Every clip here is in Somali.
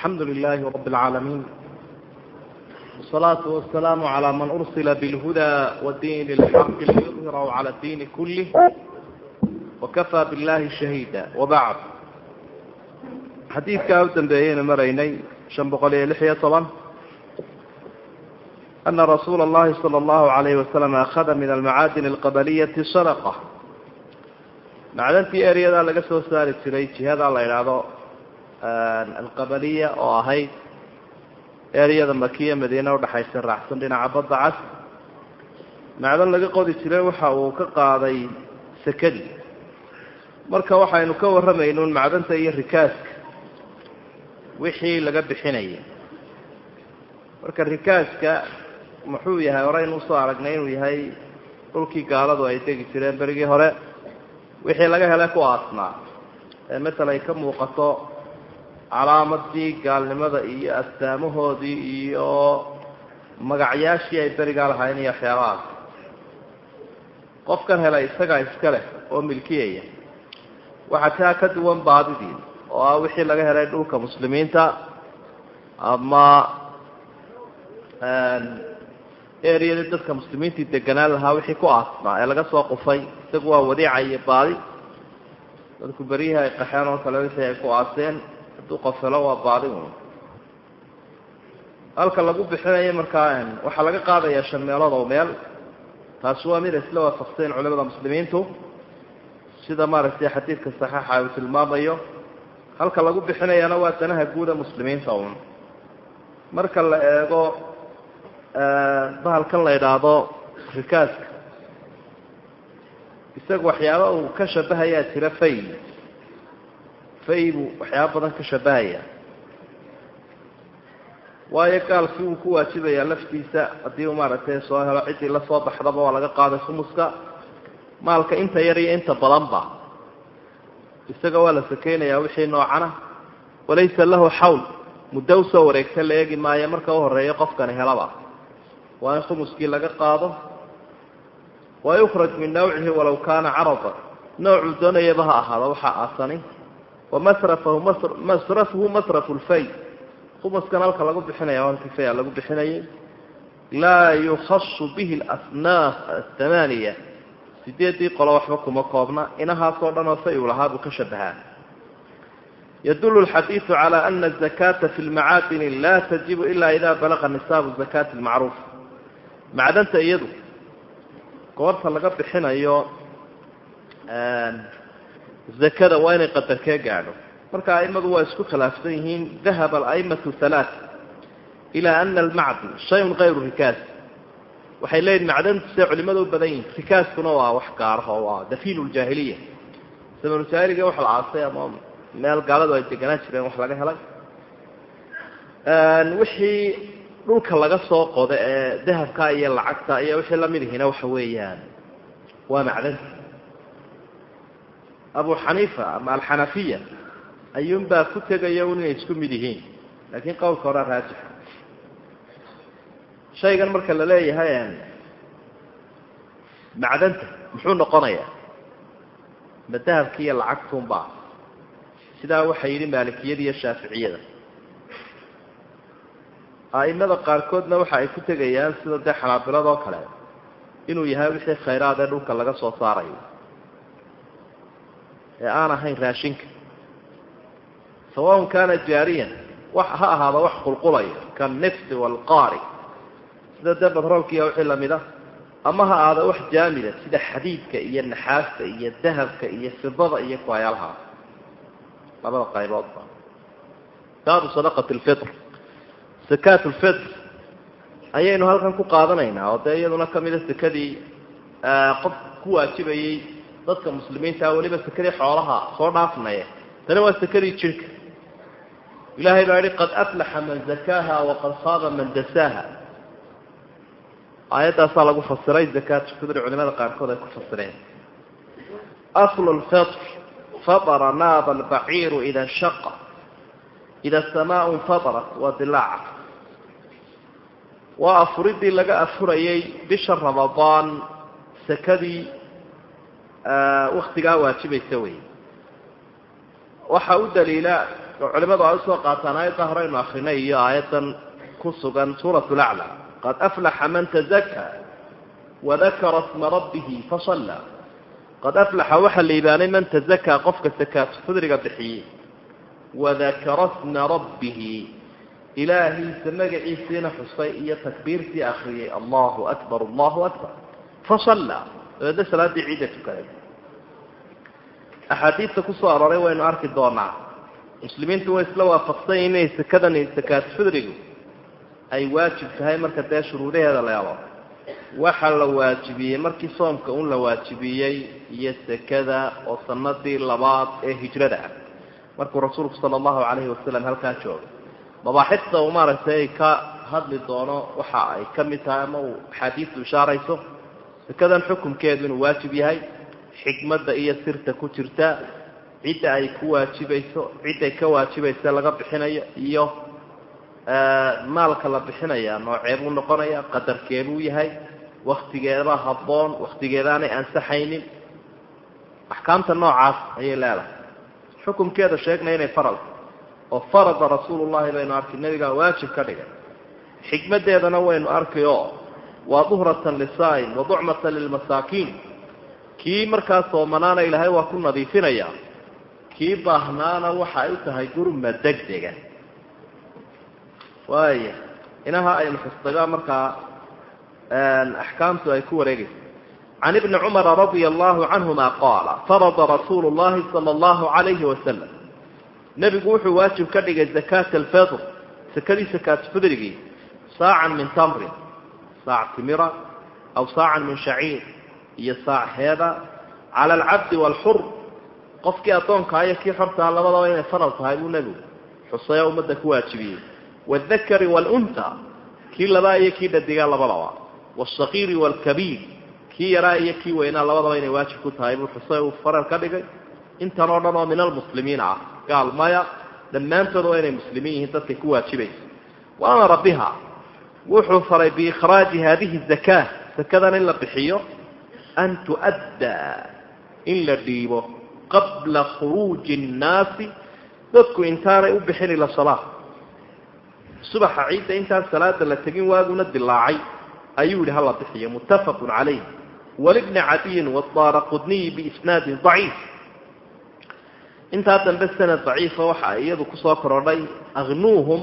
alxamdu lilaahi rab اlcaalamiin wsalaatu wasalaamu calaa man ursila bilhudaa wadiini اlxaqi liyudhirahu cala diini kulih wakafaa billahi shahiida wabacd xadiidkaa u dambeeyeynu maraynay shan boqol iyo lix iyo toban ana rasuula اllahi salى اllahu alayh wasalam akhada min almacaadin alqabaliyati sadaqa macdantii eryadaa laga soo saari jiray jihadaa la idhaahdo alqabaliya oo ahayd eryada makiya madiine udhaxaysa raacsan dhinaca badda cas. Macdan laga qodi jiray waxa uu ka qaaday sekadii marka waxaynu ka warramaynuun macdanta iyo rikaaska wixii laga bixinaya marka rikaaska muxuu yahay horeynu u soo aragnay inuu yahay dhulkii gaaladu ay degi jireen berigii hore. Wixii laga hele ku aasnaa. Ee matal ay ka muuqato calaamadii gaalnimada iyo astaamahoodii iyo magacyaashii ay berigaa lahayn iyo waxyaabahaas qofkan helay isagaa iska leh oo milkiyaya waxaa taa ka duwan baadidii oo ah wixii laga helay dhulka muslimiinta ama eryadii dadka muslimiintii deganaan lahaa wixii ku aasnaa ee laga soo qufay. Isagu waa wadiica iyo baadi. Dadku beryihii ay qaxeen oo kale wixii ay ku aaseen hadduu qofelo waa baadi halka lagu bixinayo markaa waxaa laga qaadayaa shan meelood oo meel. Taasi waa mid isla waafaqseen culimada muslimiintu. Sida maaragtay xadiidka saxiixa uu tilmaamayo halka lagu bixinayana waa danaha guuda muslimiinta un. Marka la eego bahalkan la idhaahdo rikaaska. Isaga waxyaaba uu ka shabahayaa jira fay fay buu waxyaaba badan ka shabahaya waayo gaalkii wuu ku waajibayaa laftiisa haddii uu maaragtay soo helo ciddii la soo baxdaba waa laga qaaday khumuska maalka inta yar iyo inta badanba isaga waa la sakeynayaa wixii noocana. Walaysa lahu xawl muddo u soo wareegta la eegi maayo marka u horeeyo qofkani helaba. Waa in khumuskii laga qaado. Wa yukhraj min nawcihi walaw kaana carada. Noocuu doonayaba ha ahaado waxaa aasani wamasrafahu masrafu lfay khumuskan halka lagu bixinaya halkii faya lagu bixinayay. Laa yukhasu bihi alasnaaf athamaaniya sideedii qolo waxba kuma koobna inahaasoo dhan oo fay uu lahaa buu ka shabahaa. Yadulu lxadiidu cala ana azakata fi lmacaadini la tajibu ila ida balaqa nisaabu zakati lmacruuf macdanta iyadu goorta laga bixinayo zakada waa inay qadarkee gaadho. Marka aimadu waa isku khilaafsan yihiin dahaba alaimatu halaa ila ana almacdin shayun kayru rikaas. Waxay leeyihiin macdantu see culimada u badan yihiin rikaaskuna waa wax gaaraho waa dafiilu ljaahiliya zamanu jaahiliga wax la aasay ama meel gaaladu ay deganaan jireen wax laga helay. Wixii dhulka laga soo qoda ee dahabka iyo lacagta iyo wixii la mid ihina waxa weeyaan waa macdanta abu xaniifa ama alxanafiya ayuunbaa ku tegaya un inay isku mid yihiin? Laakiin qowlka horea raajixa shaygan marka la leeyahay macdanta muxuu noqonayaa? Ma dahabka iyo lacagtuunbaa sidaa waxay yidhi maalikiyada iyo shaaficiyada. A'imada qaarkoodna waxa ay ku tegayaan sida dee xanaabiladoo kale inuu yahay wixii khayraad ee dhulka laga soo saarayo ee aan ahayn raashinka. Sawaun kaana jaariyan. Ha ahaado wax qulqulaya. Kanifti waalqaari sida dee batroolkiiya wixii la mid a ama ha ahaado wax jaamida sida xadiidka iyo naxaasta iyo dahabka iyo fidada iyo kuhayaalaha labada qayboodba baabu sadaqati lfitr sakaat lfitr ayaynu halkan ku qaadanaynaa oo dee iyaduna kamida sekadii qof ku waajibayey dadka muslimiinta weliba sekadii xoolaha soo dhaafnaya tani waa sekadii jirhka ilahay baa yihi qad aflaxa man zakaaha waqad khaaba man dasaaha. Aayaddaasaa lagu fasiray zakaat fitri culimada qaarkood ay ku fasireen. Aslu lfitr fatara naaba albaciiru ida nshaqa ida samaau infatarat waa dilaaca. Waa afuridii laga afurayay bisha ramadaan sekadii waktigaa waajibaysa wey waxaa u daliila culimadu ay u soo qaataan aayadda horeynu akrinay iyo aayaddan ku sugan suurat lacla qad aflaxa man tazaka wadakara sma rabbihi fasalla qad aflaxa waxaa liibaanay man tazakaa qofka sakaatu fidriga bixiyey wadakara sma rabbihi ilaahiisa magaciisiina xusay iyo takbiirtii akriyay allahu akbar allahu akbar fasalla dabeedna salaaddii ciidda tukaday axaadiidta ku soo arooray waynu arki doonaa. Muslimiintu way isla waafaqsan yihiin inay sakadan sakaat fidrigu ay waajib tahay marka dee shuruudaheeda la helo. Waxa la waajibiyey markii soomka un la waajibiyey iyo sekada oo sanadii labaad ee hijrada ah. Markuu rasuulku sala allahu calayhi wasalam halkaa joogay mabaaxista uu maaragtay ay ka hadli doono waxa ay ka mid tahay ama uu axaadiistu ishaarayso sekadan xukumkeedu inuu waajib yahay xikmadda iyo sirta ku jirta cidda ay ku waajibayso cidday ka waajibaysa laga bixinayo iyo maalka la bixinaya nooceebuu noqonaya qadarkeebuu yahay waktigeeda habboon waktigeedaanay ansaxaynin. Axkaamta noocaas ayay leedahay. Xukumkeeda sheegnay inay faral oo farada rasuulullahi baynu arkay nabigaa waajib ka dhigay. Xikmaddeedana waynu arkay oo waa duhratan lisaa'im wa ducmatan lilmasaakiin kii markaa soomanaana ilaahay waa ku nadiifinaya. Kii baahnaana waxa ay u tahay gurma degdega. Waaya inaha aynu xusdaga markaa axkaamtu ay ku wareegaysa can ibni cumara radia allahu canhuma qaala farada rasuulu llahi sala allahu calayhi wasalam nebigu wuxuu waajib ka dhigay zakaata alfitr sakadii sakaat fidrigii saacan min tamrin saac timira aw saacan min shaciir iyo saac heeda. Cala alcabdi waalxur qofkii addoonkaa iyo kii xortaha labadaba inay faral tahay buu nebigu. Xusaya ummadda ku waajibiyey. Waaldakari waalunta kii labaa iyo kii dhadigaa labadaba. Wasakiiri waalkabiir kii yaraa iyo kii weynaa labadaba inay waajib ku tahay buu xusay uu faral ka dhigay. Intan oo dhan oo min almuslimiin ah gaal maya dhammaantood inay muslimiin yihiin dadkay ku waajibaysa wa amara biha wuxuu faray biikhraaji hadihi zakaa sakadan in la bixiyo an tu'addaa in la dhiibo qabla khuruuji annaasi dadku intaanay u bixin ila salaa subaxa ciidda intaan salaada la tegin waaguna dilaacay. Ayuu yihi hala bixiyo. Muttafaqun calayh. Walibni cadiyin wadaara qudniyi biisnaadin daciif. Intaa dambe sanad daciifa waxa iyadu ku soo korodhay aknuuhum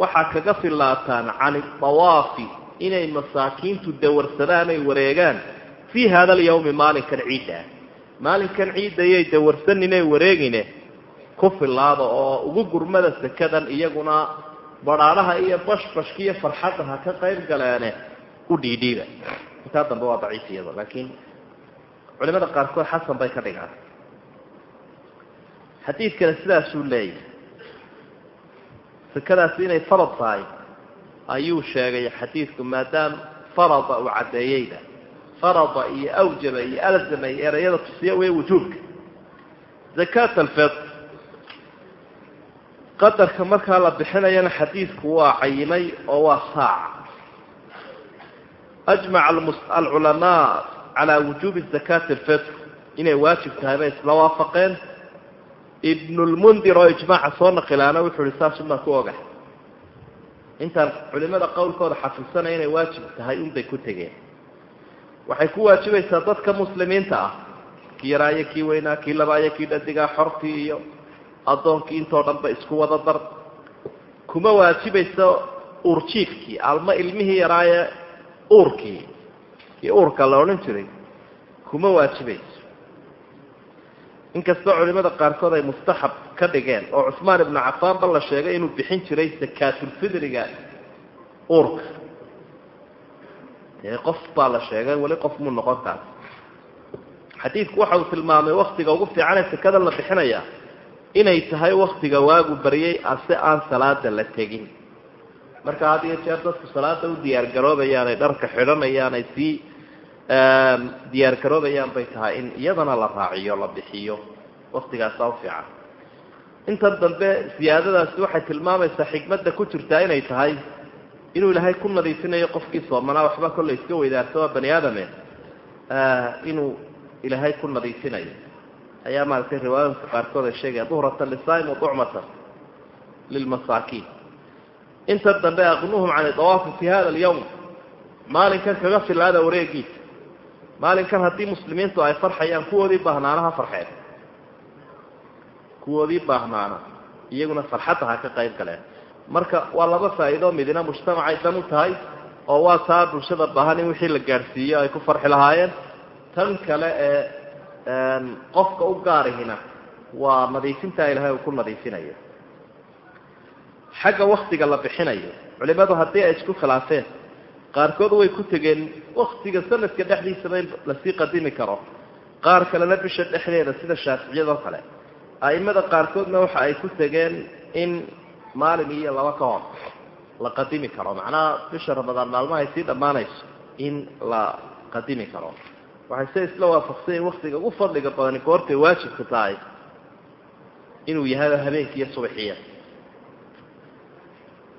waxaa kaga filaataan can idawaafi inay masaakiintu dawarsadaan ay wareegaan. Fii hada alyawmi maalinkan ciidda. Maalinkan ciiddayay dawarsan inay wareegine. Ku filaada oo ugu gurmada sekadan iyaguna badhaadhaha iyo bashbashka iyo farxadda ha ka qayb galeene u dhiidhiida intaa dambe waa daciif iyada laakiin culimada qaarkood xasan bay ka dhigaan xadiidkana sidaasuu leeyahay sekadaasi inay farad tahay. Ayuu sheegay xadiidku maadaama farada uu caddeeyeyda farada iyo awjaba iyo alzama iyo erayada tusiya wey wujuubka. Zakaat alfitr. Qadarka markaa la bixinayana xadiidku waa cayimay oo waa saaca ajmaca alculamaa calaa wujuubi zakaati alfitr. Inay waajib tahay bay isla waafaqeen ibnulmundir oo ijmaaca soo naqilaana wuxuu ihi saasumaa ku ogahay. Intaan culimada qowlkooda xafidsanaya inay waajib tahay unbay ku tegeen. Waxay ku waajibaysaa dadka muslimiinta ah. Kii yaraayo kii weynaa kii labaayo kii dhadigaa xortii iyo addoonkii intoo dhanba isku wada dar. Kuma waajibayso uurjiifkii alma ilmihii yaraaye uurkii. Kii uurka la odhan jiray kuma waajibayso inkastoo culimada qaarkood ay mustaxab ka dhigeen oo cusmaan ibnu cafaan ba la sheegay inuu bixin jiray sakaatulfidriga uurka. Dee qof baa la sheegay weli qof muu noqon kaas xadiidku waxa uu tilmaamay waktiga ugu fiicanee sekada la bixinaya inay tahay waktiga waagu baryay ase aan salaada la tegin. Marka had iyo jeer dadku salaada u diyaar garoobayaan ay dharka xidhanayaan ay sii diyaar garoobayaan bay tahay in iyadana la raaciyo la bixiyo. Waktigaasa u fiican. Intan dambe siyaadadaasi waxay tilmaamaysaa xikmadda ku jirtaa inay tahay inuu ilaahay ku nadiifinayo qofkii soomanaa waxba kollay iska weydaarta waa bani aadame. Inuu ilaahay ku nadiifinayo. Ayaa maaragtay riwaayooyinka qaarkood ay sheegaya duhratan lisaim wa lilmasaakiin inta dambe aqnuhum can idawaafi fi hada alyawm. Maalinkan kaga filaada wareegiisa maalinkan haddii muslimiintu ay farxayaan kuwoodii baahnaanaha farxeen kuwoodii baahnaana iyaguna farxadda ha ka qayb galeen. Marka waa laba faa'iidoo midina mujtamacay dan u tahay oo waa taa bulshada baahan in wixii la gaadhsiiyo ay ku farxi lahaayeen. Tan kale ee qofka u gaarihina waa nadiifintaa ilaahay uu ku nadiifinayo. Xagga waktiga la bixinayo. Culimadu haddii ay isku khilaafeen qaarkood way ku tegeen waktiga sanadka dhexdiisaba in la sii qadimi karo. Qaar kalena bisha dhexdeeda sida shaaficiyadoo kale. A'imada qaarkoodna waxa ay ku tegeen in maalin iyo laba ka hor la qadimi karo. Macnaha bisha ramadaan maalmaha ay sii dhammaanayso in la qadimi karo. Waxay se isla waafaqsan in waktiga ugu fadliga badani goortay waajibka tahay inuu yahay habeenkiiyo subaxiya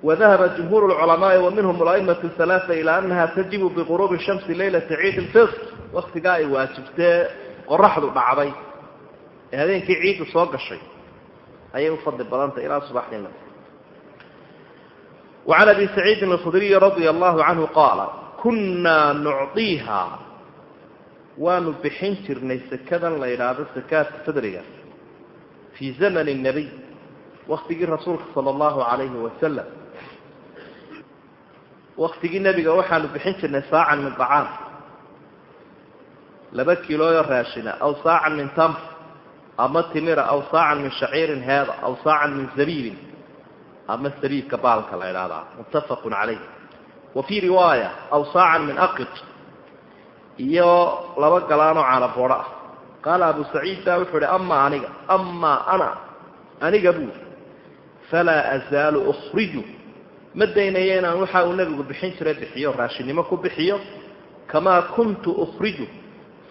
wadahaba jumhuur lculamaai wa minhum alaimau halaaa ilaa annaha tajibu biquruubi shamsi leylata ciid ilfitr waktigaa ay waajibtee qoraxdu dhacday ee habeenkii ciiddu soo gashay ayay u fadli badantay ilaa subaxnimo wacan abi saciidin alkhudriyi radia allahu canhu qaala kunnaa nucdiiha waanu bixin jirnay sekadan la yidhaahdo sakaata fidriga fii zamani nabiy waktigii rasuulka sala allahu calayhi wasalam waktigii nebiga waxaanu bixin jirnay saacan min dacaam laba kilooyo raashina aw saacan min tamr ama timira aw saacan min shaciirin heeda aw saacan min zabiibin ama sabiibka baalka la idhahdaa muttafaqun calayh wa fii riwaaya aw saacan min aqid iyo laba galaanoo caanaboodho ah qaala abu saciid baa wuxuu ihi amaa aniga amaa ana aniga buuri falaa azaalu ukhriju ma daynayo inaan waxa uu nebigu bixin jiray bixiyo raashinnimo ku bixiyo. Kamaa kuntu ukhriju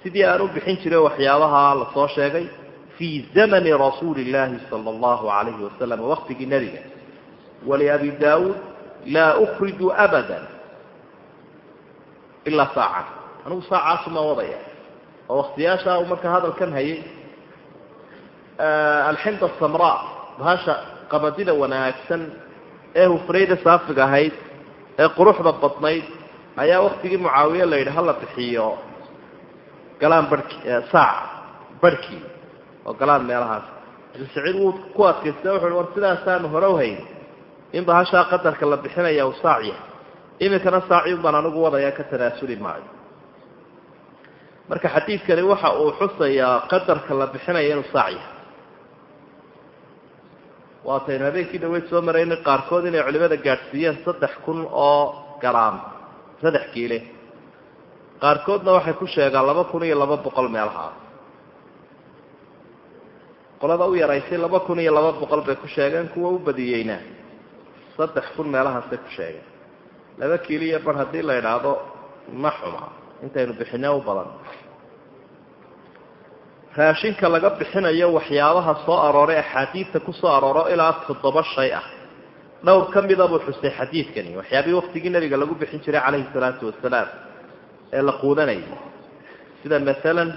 sidii aan u bixin jiray waxyaabaha la soo sheegay fii zamani rasuuli illaahi sala allahu calayhi wasalam waqtigii nebiga. Waliabi daawuud laa ukhriju abada ilaa saacan anigu saacaasuma wadaya. Oo waktiyaashaa uu markaa hadalkan hayay alxinda samraa bahasha qamadida wanaagsan ee hufrayda saafiga ahayd ee quruxda badnayd ayaa waktigii mucaawiye la yidhi hala bixiyo galaan barhki saac barhkii oo galaan meelahaas. Abu saciid wuu ku adkaysta wuxu war sidaasaanu hore u hayn in bahashaa qadarka la bixinaya uu saac yahay. Iminkana saaci baan anigu wadaya ka tanaasuli maayo. Marka xadiidkani waxa uu xusayaa qadarka la bixinaya inuu saac yahay waataynu habeenkii dhaweyd soo maraynay qaarkood inay culimada gaadhsiiyeen saddex kun oo garaam saddex kiile. Qaarkoodna waxay ku sheegaan laba kun iyo laba boqol meelaha qolada u yaraysay laba kun iyo laba boqol bay ku sheegeen kuwa u badiyeyna saddex kun meelahaasay ku sheegeen laba kiiliya bar haddii la idhaahdo ma xuma intaynu bixine u badan raashinka laga bixinayo waxyaabaha soo arooray axaadiidta ku soo arooro ilaa toddoba shay ah. Dhowr ka mida buu xusay xadiidkani waxyaabihii waktigii nabiga lagu bixin jiray calayhi salaatu wasalaam ee la quudanayay. Sida maalan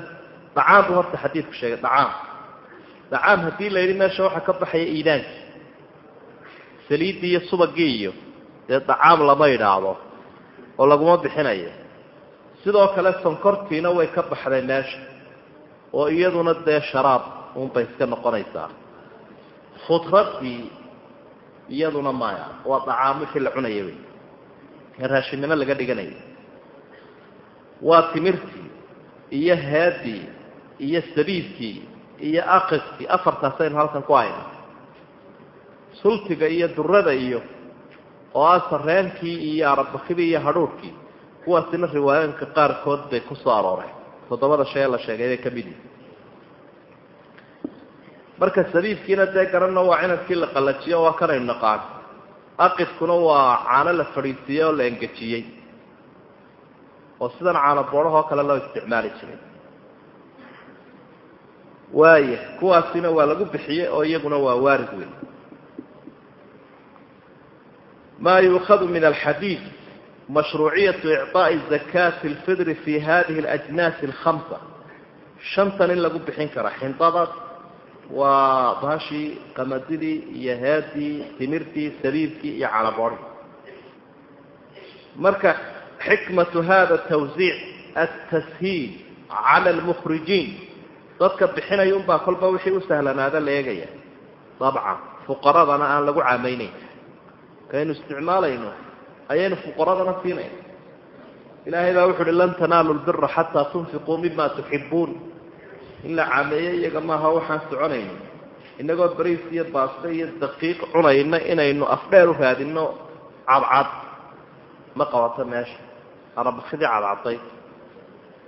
dacaam buu horta xadiidku sheegay dacaam dacaam haddii la yidhi meesha waxaa ka baxaya iidaankii saliiddii iyo subagii iyo dee dacaam lama idhaahdo oo laguma bixinayo. Sidoo kale sonkortiina way ka baxday meesha oo iyaduna dee sharaab unbay iska noqonaysaa. Khudradii iyaduna maya waa dacaam wixii la cunaya wey. Raashinnimo laga dhiganayo waa timirtii iyo headii iyo sabiibkii iyo aqidkii afartaasaynu halkan ku hayna sultiga iyo durada iyo oo ah sareenkii iyo arabakidii iyo hadhuurhkii kuwaasina riwaayooyinka qaarkood bay ku soo arooreen toddobada shay ee la sheegay bay ka mid yihi marka sabiibkiina dee garanno waa cinadkii la qallajiyo waa kanaynu naqaan aqidkuna waa caano la fadhiisiiyey oo la engejiyey oo sidan caano boodhahoo kale loo isticmaali jiray waaya kuwaasina waa lagu bixiyey oo iyaguna waa waarid weyn ma yuukhadu min alxadiid mashruuciyatu icaa'i zakaati alfidri fi hadihi alajnaasi alkhamsa shantan in lagu bixin kara xindadaas waa bahashii qamadidii iyo heedii timirtii sabiibkii iyo calaboorhii marka xikmatu hada tawsiic atashiil cala almukhrijiin dadka bixinaya unbaa kolba wixii u sahlanaada la eegaya dabcan fuqaradana aan lagu caamaynayn kaynu isticmaalayno ayaynu fuqaradana siinayna ilaahay baa wuxu uhi lan tanaalu lbira xataa tunfiquu mima tuxibuun in la caameeyo iyaga maaha waxaan soconayno. Innagoo bariis iyo baasto iyo daqiiq cunayna inaynu afdheer u raadino cadcad. Ma qabato meesha. Arabakidii cadcaday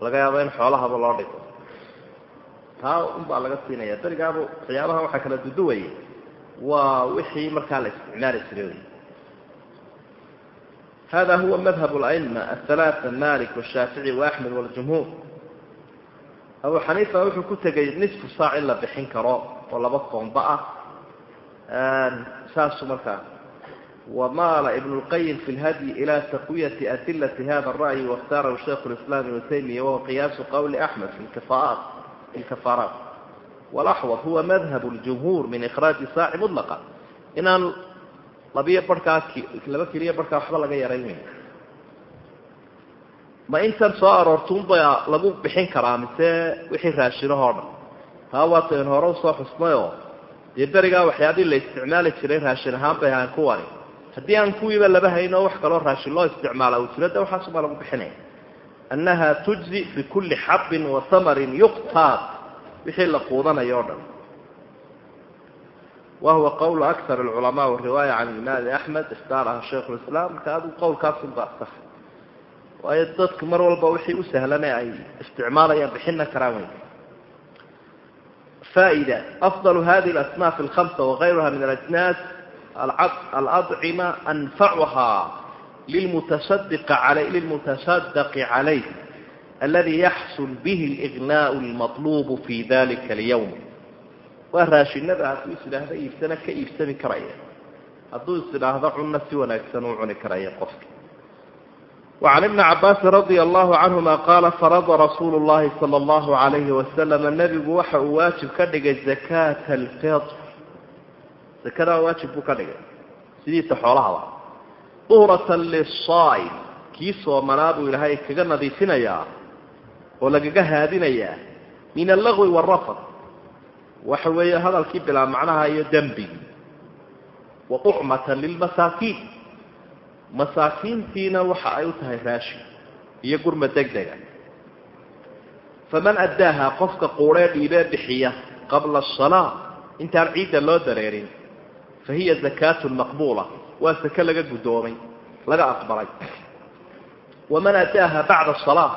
laga yaabo in xoolahaba loo dhigo. Taa unbaa laga siinaya. Berigaaba waxyaabaha waxaa kala duduwaya waa wixii markaa la isticmaali jiray hada huwa madhab اlأma aلثalaaثa malik wالshaafiعي وaxmed wاljumhuur abu xaniifa wuxuu ku tegay nisfu saac in la bixin karo oo laba koomba ah saasu markaa wamaala ibn اlqayim fi اlhadyi ilى taqwiyati adilati hada الra'yi waاkhtaarahu shaykh اlislam ibn taymiya wahuwa qiyaasu qowli axmed fi اlkafaaraat walaxwad huwa madhab اljumhuur min ikhraaji saaci mطlaqa inaan labiyo barhkaa laba keliya barhkaa waxba laga yaraynayo ma intan soo aroortuunbaa lagu bixin karaa mise wixii raashinahoo dhan? Taa waatayn hore u soo xusnayoo dee berigaa waxyaabihii la isticmaali jiray raashin ahaan bay ahaan kuwani haddii aan kuwiiba laba haynoo wax kaloo raashin loo isticmaala uu jiro waxaasubaa lagu bixinaya. Annaha tujzi fi kulli xabin wa hamarin yuqtaad. Wixii la quudanayo o dhan wahuwa qowl akar alculamaa wariwaaya can imaami axmed ikhtaaraha shaykhu lislaam marka adigu qowlkaasunba asax waayo dadku mar walba wixii u sahlane ay isticmaalayaan bixina karaan wey faa'ida afdalu hadihi alasnaaf alkhamsa wagayruha min alajnaas aladcima anfacuha lilmutasadaqi calayh aladi yaxsul bihi اlignaau almaطlubu fi dalika alyawm waa raashinada hadduu is idhaahdo iibsana ka iibsami karaya. Hadduu is idhaahdo cunna si wanaagsan uu cuni karaya qofka. Wacan ibni cabaasin radi allahu canhuma qaala farada rasuulu llahi sala allahu alayhi wasalama nebigu waxa uu waajib ka dhigay zakaata alfitr. Zakadaa waajib buu ka dhigay. Sidiisa xoolahaba duhratan lisaaim kii soomanaa buu ilaahay kaga nadiifinayaa oo lagaga haadinayaa min allagwi waalrafad waxa weeye hadalkii bilaa macnaha iyo dembigii wa ucmatan lilmasaakiin masaakiintiina waxa ay u tahay raashin iyo gurma deg dega faman addaaha qofka quudhee dhiibee bixiya qabla asalaa intaan ciidda loo dareerin fa hiya zakaatun maqbuula waa sake laga guddoomay laga aqbalay. Waman addaaha bacda asalaa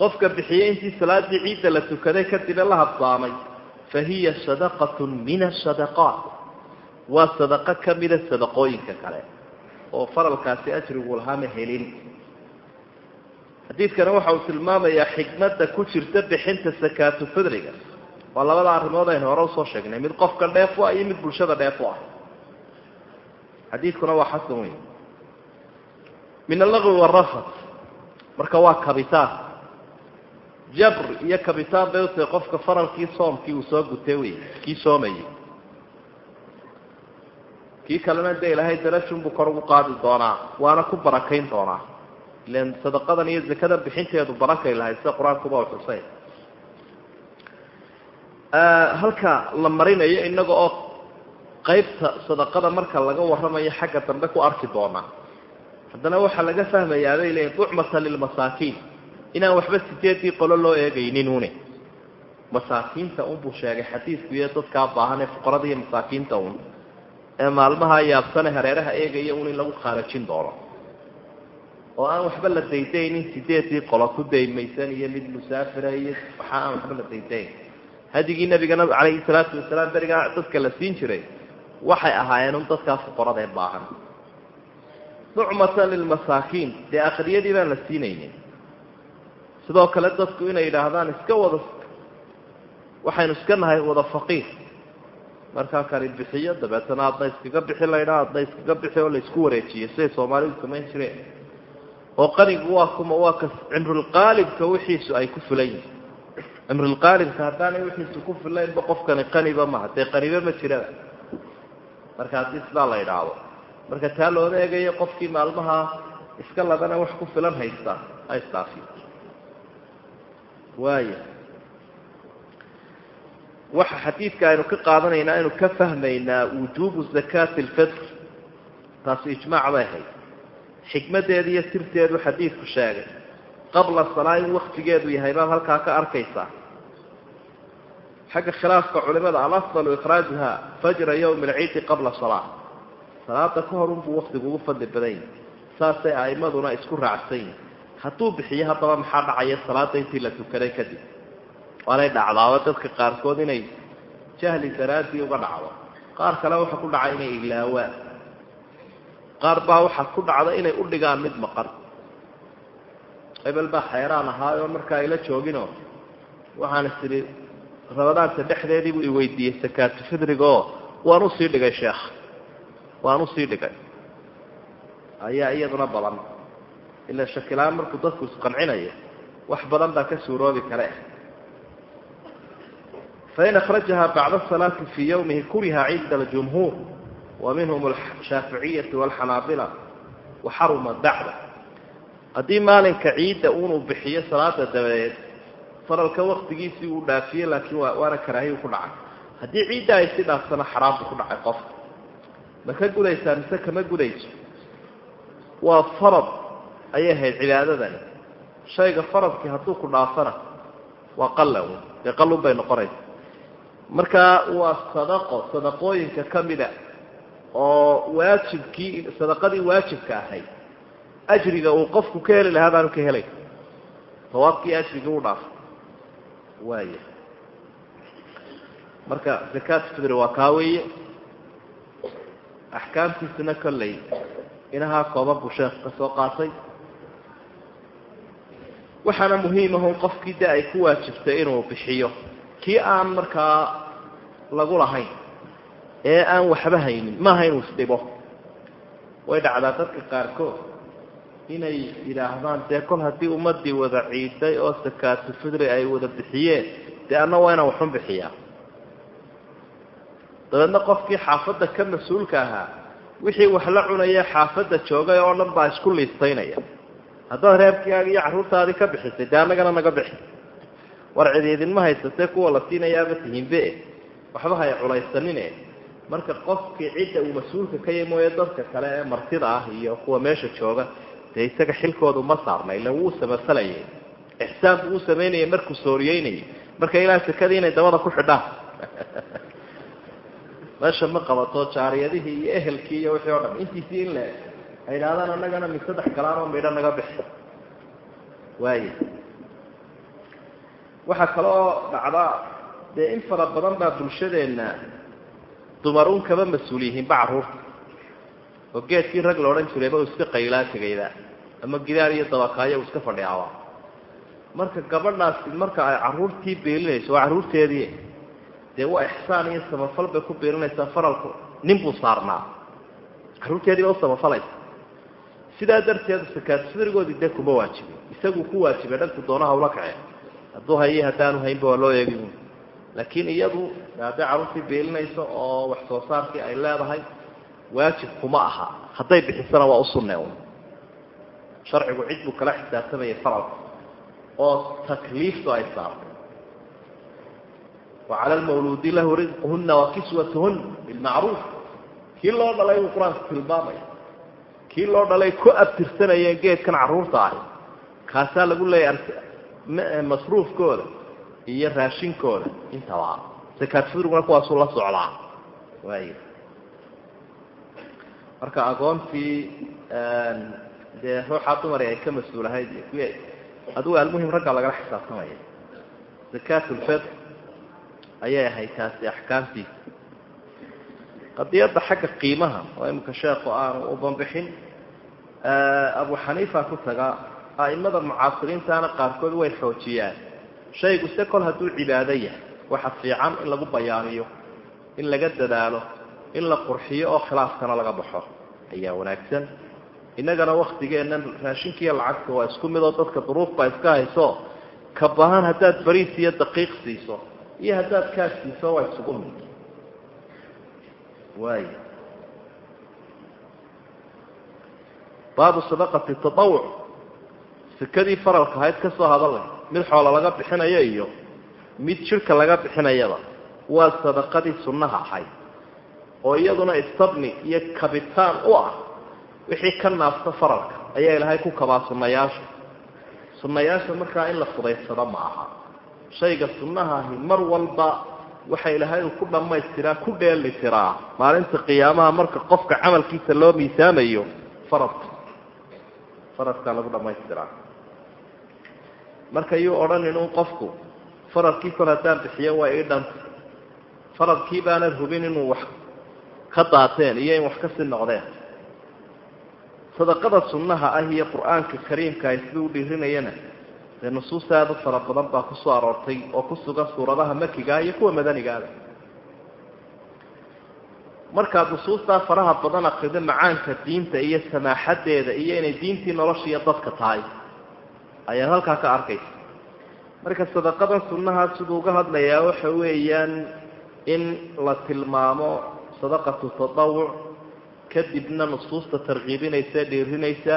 qofka bixiyey intii salaadii ciidda la tukaday kadibee la hadsaamay fa hiya sadaqatun min asadaqaat waa sadaqo ka mida sadaqooyinka kale. oo faralkaasi ajrigu lahaama helin. xadiidkana waxa uu tilmaamayaa xikmadda ku jirta bixinta sakaatu fidriga waa labada arrimood aynu hore u soo sheegnay. mid qofka dheef u ah iyo mid bulshada dheef u ah. xadiidkuna waa xasan weyn. min allaqwi warafad marka waa kabitaan jabr iyo kabitaan bay utahay qofka faralkii soomkii uu soo gutay wey kii soomayay kii kalena dee ilaahay darajunbuu kor ugu qaadi doonaa waana ku barakayn doonaa. Ilan sadaqadan iyo zakadan bixinteedu barakay lahay sida qur'aankuba u xusay. Halka la marinayo inaga oo qaybta sadaqada marka laga warramayo xagga dambe ku arki doonaa. Haddana waxaa laga fahmayaa bay leeyiin ducmatan lilmasaakiin inaan waxba sideedii qolo loo eegaynin une masaakiinta unbuu sheegay xadiidku iyo dadkaa baahan ee fuqarada iyo masaakiinta un ee maalmaha yaabsane hareeraha eegaya un in lagu khaarajin doono. Oo aan waxba la daydaynin sideedii qolo ku daymaysan iyo mid musaafira iyo waxa aan waxba la daydayn. Hadigii nabigana calayhi salaatu wasalaam berigaa dadka la siin jiray waxay ahaayeen un dadkaa fuqarada ee baahan. Nucmatan lilmasaakiin dee akhriyadii baan la siinaynin sidoo kale dadku inay yidhaahdaan iska wada waxaynu iska nahay wada faqiir markaa kani bixiyo dabeetana adna iskaga bixi laydhaa adna iskaga bixi oo laysku wareejiyo siday soomaalidu samayn jireen. Oo qanigu waa kuma waa ka cimrulqaalibka wixiisu ay ku fulan yihiin cimrilqaalibka haddaanay wixiisu ku filaynba qofkani qaniba maha dee qaniba ma jiraba marka haddii sidaa la idhaahdo marka taa looma eegayo qofkii maalmaha iska labana wax ku filan haysta ha isdhaafiyo waaya waxa xadiidka aynu ka qaadanaynaa aynu ka fahmaynaa wujuubu zakaati alfitr. Taasi ijmaac bay ahayd. Xikmaddeeda iyo sirteedu xadiidku sheegay. Qabla salaa in waktigeedu yahay baad halkaa ka arkaysaa. Xagga khilaafka culimada alafdalu ikhraajuha fajra yowmi alciidi qabla salaa salaada ka hor unbuu waktigu ugu fadli badan yahi saasay a'imaduna isku raacsan yihiin hadduu bixiyo haddaba maxaa dhacaya? Salaada intii la tukaday kadib. Waanay dhacdaaba dadka qaarkood inay jahli daraaddii uga dhacdo. Qaar kale waxa ku dhaca inay ilaawaan. Qaar baa waxaa ku dhacda inay u dhigaan mid maqan. Hebel baa xeeraan ahaayoo markaa ayla jooginoo waxaan is idhi rabadaanta dhexdeedii buu iweydiiyey sakaatu fidrigaoo waan u sii dhigay sheekh. Waan u sii dhigay. Ayaa iyaduna badan ila shakilaan markuu dadku isqancinayo wax badan baa ka suuroobi kale fain akhrajaha bacda salaati fii yowmihi kuriha cinda aljumhuur wa minhum ashaaficiyati walxanaabila wa xaruma bacda. Haddii maalinka ciidda unuu bixiyo salaada dabadeed faralka waktigiisii uu dhaafiyey laakiin waana karaahiyu ku dhacay. Haddii ciidda ay si dhaafsana xaraam buu ku dhacay qofka ma ka gudaysaa mise kama gudayso? Waa farad ayay ahayd cibaadadani shayga faradkii hadduu ku dhaafana waa qallan dee qallun bay noqonaysa. Marka waa sadaqo sadaqooyinka ka mida oo waajibkii sadaqadii waajibka ahayd ajriga uu qofku ka heli lahaa baanu ka helay. Sawaabkii ajrigii u dhaafay. Waaya marka zakaat fidri waa kaa weeye. Axkaamtiisuna kolley inahaa kooban sheekh ka soo qaatay waxaana muhiimahun qofkii de ay ku waajibtay inuu bixiyo. Kii aan markaa lagu lahayn ee aan waxba haynin maaha inuu isdhibo. Way dhacdaa dadka qaarkood inay yidhaahdaan dee kol haddii ummadii wada ciiday oo sakaatu fidri ay wada bixiyeen dee anna waa inaan waxun bixiyaa? Dabeedna qofkii xaafadda ka mas'uulka ahaa wixii wax la cunaya xaafadda joogay oo dhan baa isku liistaynaya haddaad reerkaaga iyo carruurtaadii ka bixisay dee annagana naga bixi. War cidi idinma haysatee kuwa la siinayaaba tihiinbe? Waxba hay culaysanine. Marka qofkii cidda uu mas'uulka ka mooye dadka kale ee martida ah iyo kuwa meesha jooga dee isaga xilkoodu ma saarna ila wuu samafalayay ixsaan buu u samaynayay markuu sooriyeynayay. Marka ilaa sekadii inay dabada ku xidhaan. Meesha ma qabato jaariyadihii iyo ehelkii iyo wixii o dhan. Intiisii in le ay idhahdaan annagana mid saddex galaan oo midho naga bixi waaya waxaa kaloo dhacda dee in fara badan baa bulshadeenna dumaruun kaba mas'uul yihiinba carruurta oo geedkii rag la odhan jirayba iska qaylaa tegayba ama gidaar iyo dabakaayo uu iska fadhiyaaba. Marka gabadhaasi marka ay carruurtii beelinayso waa carruurteedii dee waa ixsaan iyo samafal bay ku beelinaysaa faralku. Nin buu saarnaa. Carruurteedii ba u samafalaysa sidaa darteed sakaatu fidrigoodii dee kuma waajibin. Isaguu ku waajibay dhanku doonaha ula kace hadduu haye haddaanu haynba waa loo eegi laakiin iyadu hadday carruurtii beelinayso oo wax soo saarkii ay leedahay waajib kuma aha. Hadday bixisana waa u sunne un sharcigu cid buu kala xisaabtamayay faralka oo takliiftu ay saartay. Wa cala almawluudi lahu risquhuna wa kiswatuhuna bilmacruuf kii loo dhalay buu qur'aanku tilmaamaya kii loo dhalay ku abtirsanayeen geedkan carruurta ahi. Kaasaa lagu leeyahay masruufkooda iyo raashinkooda. Intaba sakaat fidriguna kuwaasuu la socdaa. Waay marka agoontii dee ruuxaa dumari ay ka mas'uulahayd adigu almuhim ragga lagala xisaabtamaya. Zakaat lfitr ayay ahayd taasi axkaamtiisa qadiyadda xagga qiimaha oo imika sheekhu aanu u banbixin abu xaniifa ku taga a'imada mucaasiriintaana qaarkood way xoojiyaan. Shaygu se kol hadduu cibaado yahay waxa fiican in lagu bayaaniyo in laga dadaalo in la qurxiyo oo khilaafkana laga baxo. Ayaa wanaagsan. Innagana waktigeennan raashinkiiyo lacagta waa isku midoo dadka duruuf baa iska hayso. Ka baahan haddaad bariis iyo daqiiq siiso iyo haddaad kaas siiso waa isugu mid waay baabu sadaqati tatawuc sekadii faralka ahayd ka soo hadalay. Mid xoolo laga bixinayo iyo mid jidhka laga bixinayaba waa sadaqadii sunnaha ahayd. Oo iyaduna istabni iyo kabitaan u ah wixii ka naafta faralka. Ayaa ilaahay ku kabaa sunnayaasha. Sunnayaasha markaa in la fudaysado ma aha. Shayga mar walba waxa ilaahay ku dhammaystiraa ku dheeli tiraa maalinta qiyaamaha marka qofka camalkiisa loo miisaamayo faradka faradkaa lagu dhammaystiraa. Marka yuu odhan inuu qofku faradkii kol haddaan bixiyo waa ii dhanta faradkii baanad hubin inuu wax ka daateen iyo in wax ka sii noqdeen. Sadaqada sunnaha ah iyo qur'aanka kariimka ay siduu u dhiirinayana dee nusuus aada fara badan baa ku soo aroortay oo ku sugan suuradaha makigaa iyo kuwa madanigaada. Markaad nusuustaa faraha badan akrido macaanka diinta iyo samaaxadeeda iyo inay diintii noloshiiyo dadka tahay ayaad halkaa ka arkaysa marka sadaqadan sunnaha siduu uga hadlayaa waxa weeyaan in la tilmaamo sadaqatu tatawuc kadibna nusuusta tarkiibinaysa dhiirinaysa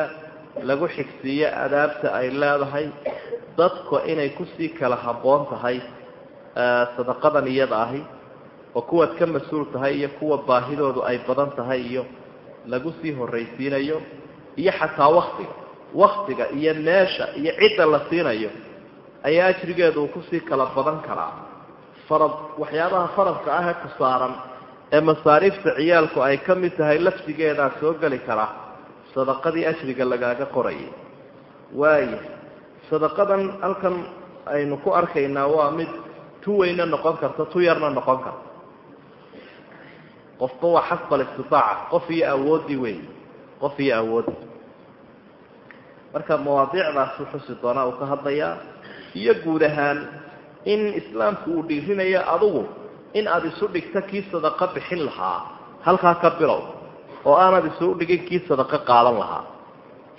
lagu xigsiiyo adaabta ay leedahay dadka inay ku sii kala habboon tahay sadaqadan iyada ahi oo kuwaad ka mas'uul tahay iyo kuwa baahidoodu ay badan tahay iyo lagu sii horraysiinayo iyo xataa waktiga waktiga iyo meesha iyo cidda la siinayo ayaa ajrigeedu ku sii kala badan karaa. Farad waxyaabaha faradka ah ee ku saaran ee masaariifta ciyaalku ay ka mid tahay lafsigeedaa soo geli karaa sadaqadii ajriga lagaaga qorayay waayo sadaqadan halkan aynu ku arkaynaa waa mid tu weyna noqon karta tu yarna noqon karta. Qofba waa xasba alistitaaca qof iyo awoodii wey qof iyo awooddi marka mawaadiicdaasuu xusi doonaa uu ka hadlayaa iyo guud ahaan in islaamku uu dhiirinayo adigu in aada isu dhigto kii sadaqo bixin lahaa halkaa ka bilow oo aanad isugu dhigin kii sadaqo qaadan lahaa.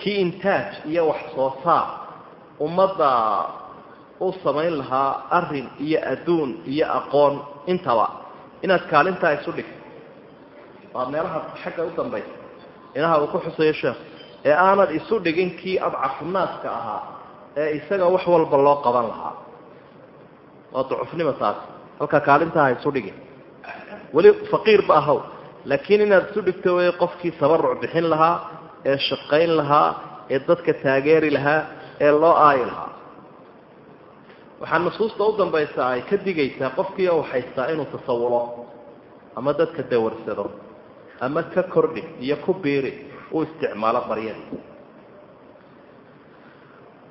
Kii intaaj iyo wax soo saar ummadda u samayn lahaa arrin iyo adduun iyo aqoon intaba. Inaad kaalintaa isu dhigto waa meelaha xagga u dambaysa inaha uu ku xusayo sheekh ee aanad isu dhigin kii adcafnaaska ahaa ee isaga wax walba loo qaban lahaa. Waa ducufnimo taas. Halkaa kaalintaa ha isu dhigin. Weli faqiirba ahaw laakiin inaad isu dhigto wey qofkii tabaruc bixin lahaa ee shaqayn lahaa ee dadka taageeri lahaa ee loo aayi lahaa. Waxaa nusuusta u dambaysa ay ka digaysaa qofkii u haystaa inuu tasawulo ama dadka dawarsado ama ka kordhi iyo ku biiri u isticmaalo baryadii.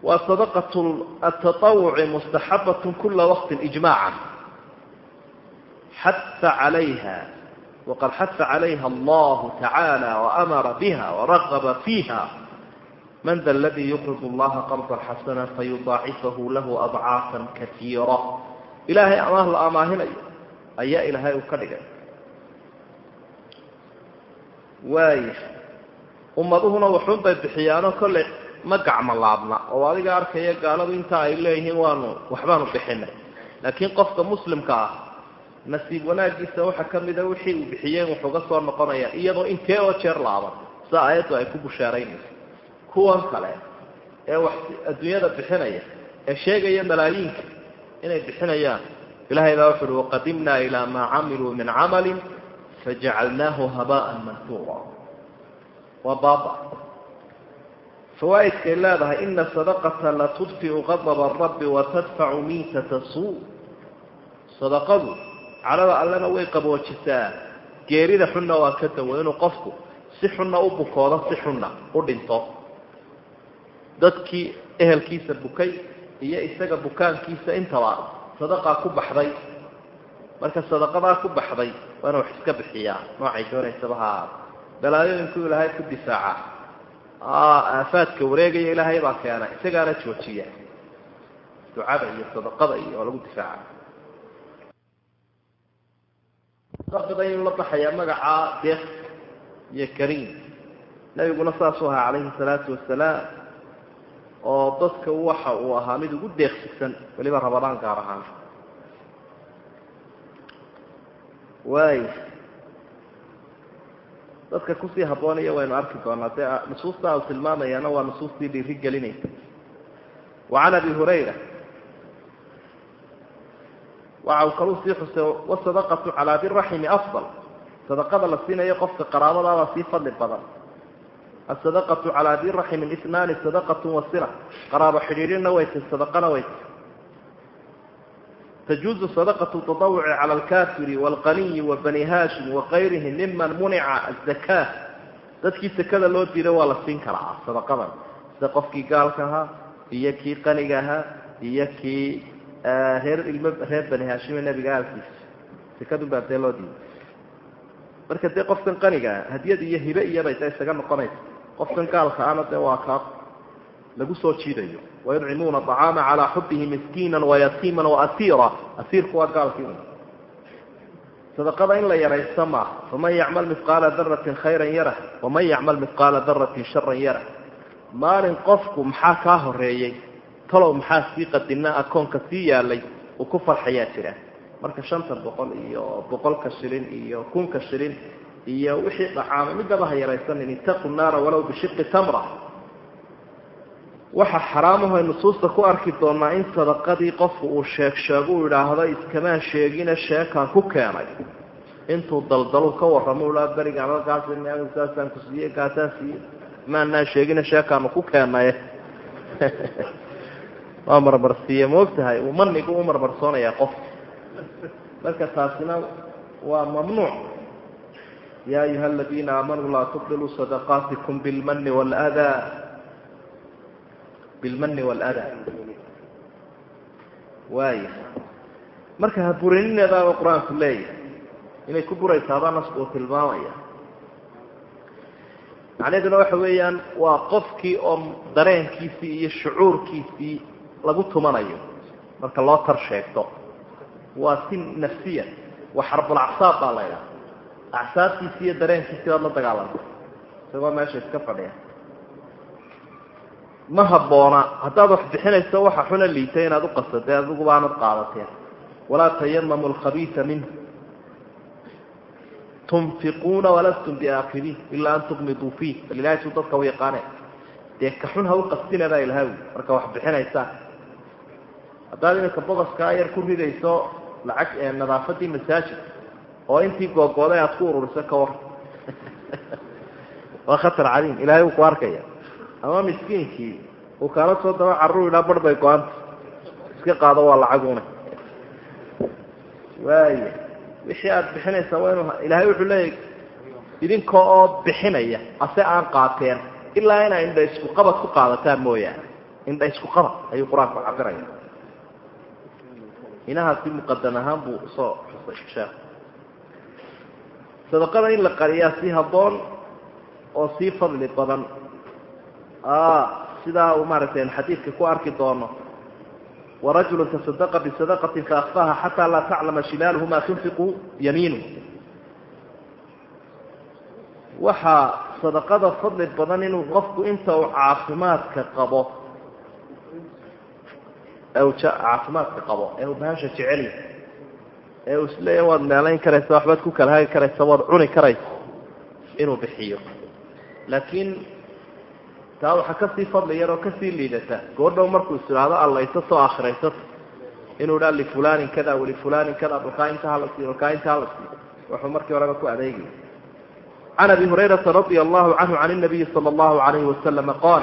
Waa sadaqat atatawuci mustaxabat kula waqti ijmaaca xaha calayha allahu tacaala waamara biha waragaba fiiha man da aladii yuqrid allaha qarda xasana fayudaacifahu lahu adcaafan kaiira ilaahay amaah la amaahinayo ayaa ilaahay uu ka dhigay waaya ummaduhuna waxun bay bixiyaanoo kolley ma gacmo laabna oo adiga arkaya gaaladu intaa ay leeyihiin waanu waxbaanu bixinay laakiin qofka nasiib wanaagiisa waxaa ka mida wixii uu bixiyey wuxuuga soo noqonaya iyadoo intee oo jeer laaban. Sida aayaddu ay ku bushaaraynayso kuwan kale ee wax adduunyada bixinaya ee sheegaya malaayiinka inay bixinayaan ilahay baa wuxu uhi waqadimna ilaa maa camiluu min camalin fajacalnaahu habaan mansuura waa baaba. Fawaaidkay leedahay ina sadaqata la tudfiu qadaba rabbi watadfacu miitata suu. Sadaqadu calada allena way qaboojisaa. Geerida xunna waa ka dawo inuu qofku si xunna u bukoodo si xunna u dhinto. Dadkii ehelkiisa bukay iyo isaga bukaankiisa intaba sadaqaa ku baxday. Marka sadaqadaa ku baxday waa ina wax iska bixiyaa. Noocay doonaysaba ha ahaado balaayooyinku ilaahay ku difaaca aafaadka wareegaya ilaahay baa keena isagaana joojiya ducada iyo sadaqada iyo oo lagu difaaca badan inuu la baxayaa magacaa deeq iyo kariim. Nabiguna saasuu ahaa calayhi salaatu wasalaam oo dadka waxa uu ahaa mid ugu deeqsisan weliba rabadaan gaar ahaan. Waay. Dadka ku sii habboonaya waynu arki doonaa dee nusuusta u tilmaamayaana waa nusuustii dhiiri gelinaysa wacan abi hurayra waxa uu kaluu sii xusay wasadaqatu calaa diraximi afdal. Sadaqada la siinayo qofka qaraabadaabaa sii fadli badan. Asadaqatu calaa di raximin isnaani sadaqatu wasila qaraabo xidhiidhina waytay sadaqana waytay tajuuzu sadaqatu tatawuci cala alkafiri waalqaniyi wa bani hashim wakayrihi miman munica azakaa dadkii sekada loo diiday waa la siin karaa sadaqadan. Sida qofkii gaalka ahaa iyo kii qaniga ahaa iyo kii reer ilmo reer bani hashime nebiga aalkiisa sekadun baa dee loo diiday marka dee qofkan qanigaa hadiyad iyo hibe iyobay dee isaga noqonaysa. Qofkan gaalka ana dee waa kaa lagu soo jiidayo. Wayudcimuuna acaama calaa xubihi miskiina wayatiima waasiira asiirku waa gaalkii un sadaqada in la yaraysto maaha faman yacmal mihqaala daratin khayran yarah waman yacmal mihqaala daratin sharan yarah. Maalin qofku maxaa kaa horeeyey talow maxaa sii qadina akoonka sii yaalay uu ku farxayaa jira? Marka shanta boqol iyo boqolka shilin iyo kunka shilin iyo wixii dhacaama midaba ha yaraysanin itaqu naara walow bishiqi tamra. Waxa xaraamaho ay nusuusta ku arki doonaa in sadaqadii qofku uu sheeg sheego u idhaahdo iskamaan sheegine sheekaan ku keenay. Intuu daldalu ka warramo u haa berigaan halkaassaasaan ku siiyey kaasaan siiyey maanaan sheegine sheekaanu ku keenaye waa marmarsiiye maogtahay uu manigu u marmarsoonayaa qof. Marka taasina waa mamnuuc. Ya ayuha aladiina aamanuu laa tubdiluu sadaqaatikum bilmani wاldaa bilmani wاldaa waaya marka ha burinineedaaba qur'aanku leeyahay. Inay ku buraysaabaa nasku uu tilmaamaya. Macnaheeduna waxa weeyaan waa qofkii oo dareenkiisii iyo shucuurkiisii lagu tumanayo. Marka loo tar sheegto waa si nafsiya waa xarbulacsaab baa la ydhaha acsaabtiisi iyo dareenkiisii baad la dagaalanta isagoo meesha iska fadhiya. Ma habboona haddaad wax bixinayso waxa xuna liitay inaad uqasatay adigu baanad qaadateen walaa tayamamu alkhabiisa minhu. Tunfiquuna walastum biaakidiin ilaa an tuqmiduu fiih. Bal ilahay suu dadka u yaqaane dee ka xun ha u qastinabaa ilahaw marka wax bixinaysaan haddaad iminka bogoskaa yar ku ridayso lacag nadaafadii masaajid oo intii googooday aad ku ururiso ka war. Waa khatar cadiim ilahay uu ku arkaya. Ama miskiinkii uu kaala soo daba carruur idhaa bar bay go-anta iska qaado waa lacaguna waaya wixii aada bixinaysaa waa inu ilaahay wuxuu leeyahy idinka oo bixinaya ase aan qaateen ilaa inaa indha isku qabad ku qaadataan mooyaane. Indha isku qabad ayuu qur'aanku cabiraya inahaasi muqadam ahaan buu u soo xusay sheekh. Sadaqada in la qariyaa si habboon oo sii fadli badan. Sidaa uu maaragtay xadiidka ku arki doono. Warajulu tasadaqa bisadaqatin faakfaha xataa laa taclama shimaaluhu maa tunfiqu yamiinuh waxaa sadaqada fadli badan inuu qofku inta uu caafimaadka qabo caafimaadka qabo. Ee uu bahasha jecel yahay. Ee uu isleeya waad meelayn karaysa waxbaad ku kala hagi karaysa waad cuni karaysa inuu bixiyo. Laakiin taa waxaa ka sii fadli yar oo ka sii liidata. Goordhow markuu is idhaahdo allaysa soo akhiraysata inuu dhaa lifulanin kada walifulanin kada balkaa inta hala siiyo balkaa inta hala siiyo wuxuu markii horeba ku adeegaya can abi hurayrata radia allahu canhu can nabiyi sala allahu alayhi wasalama qaal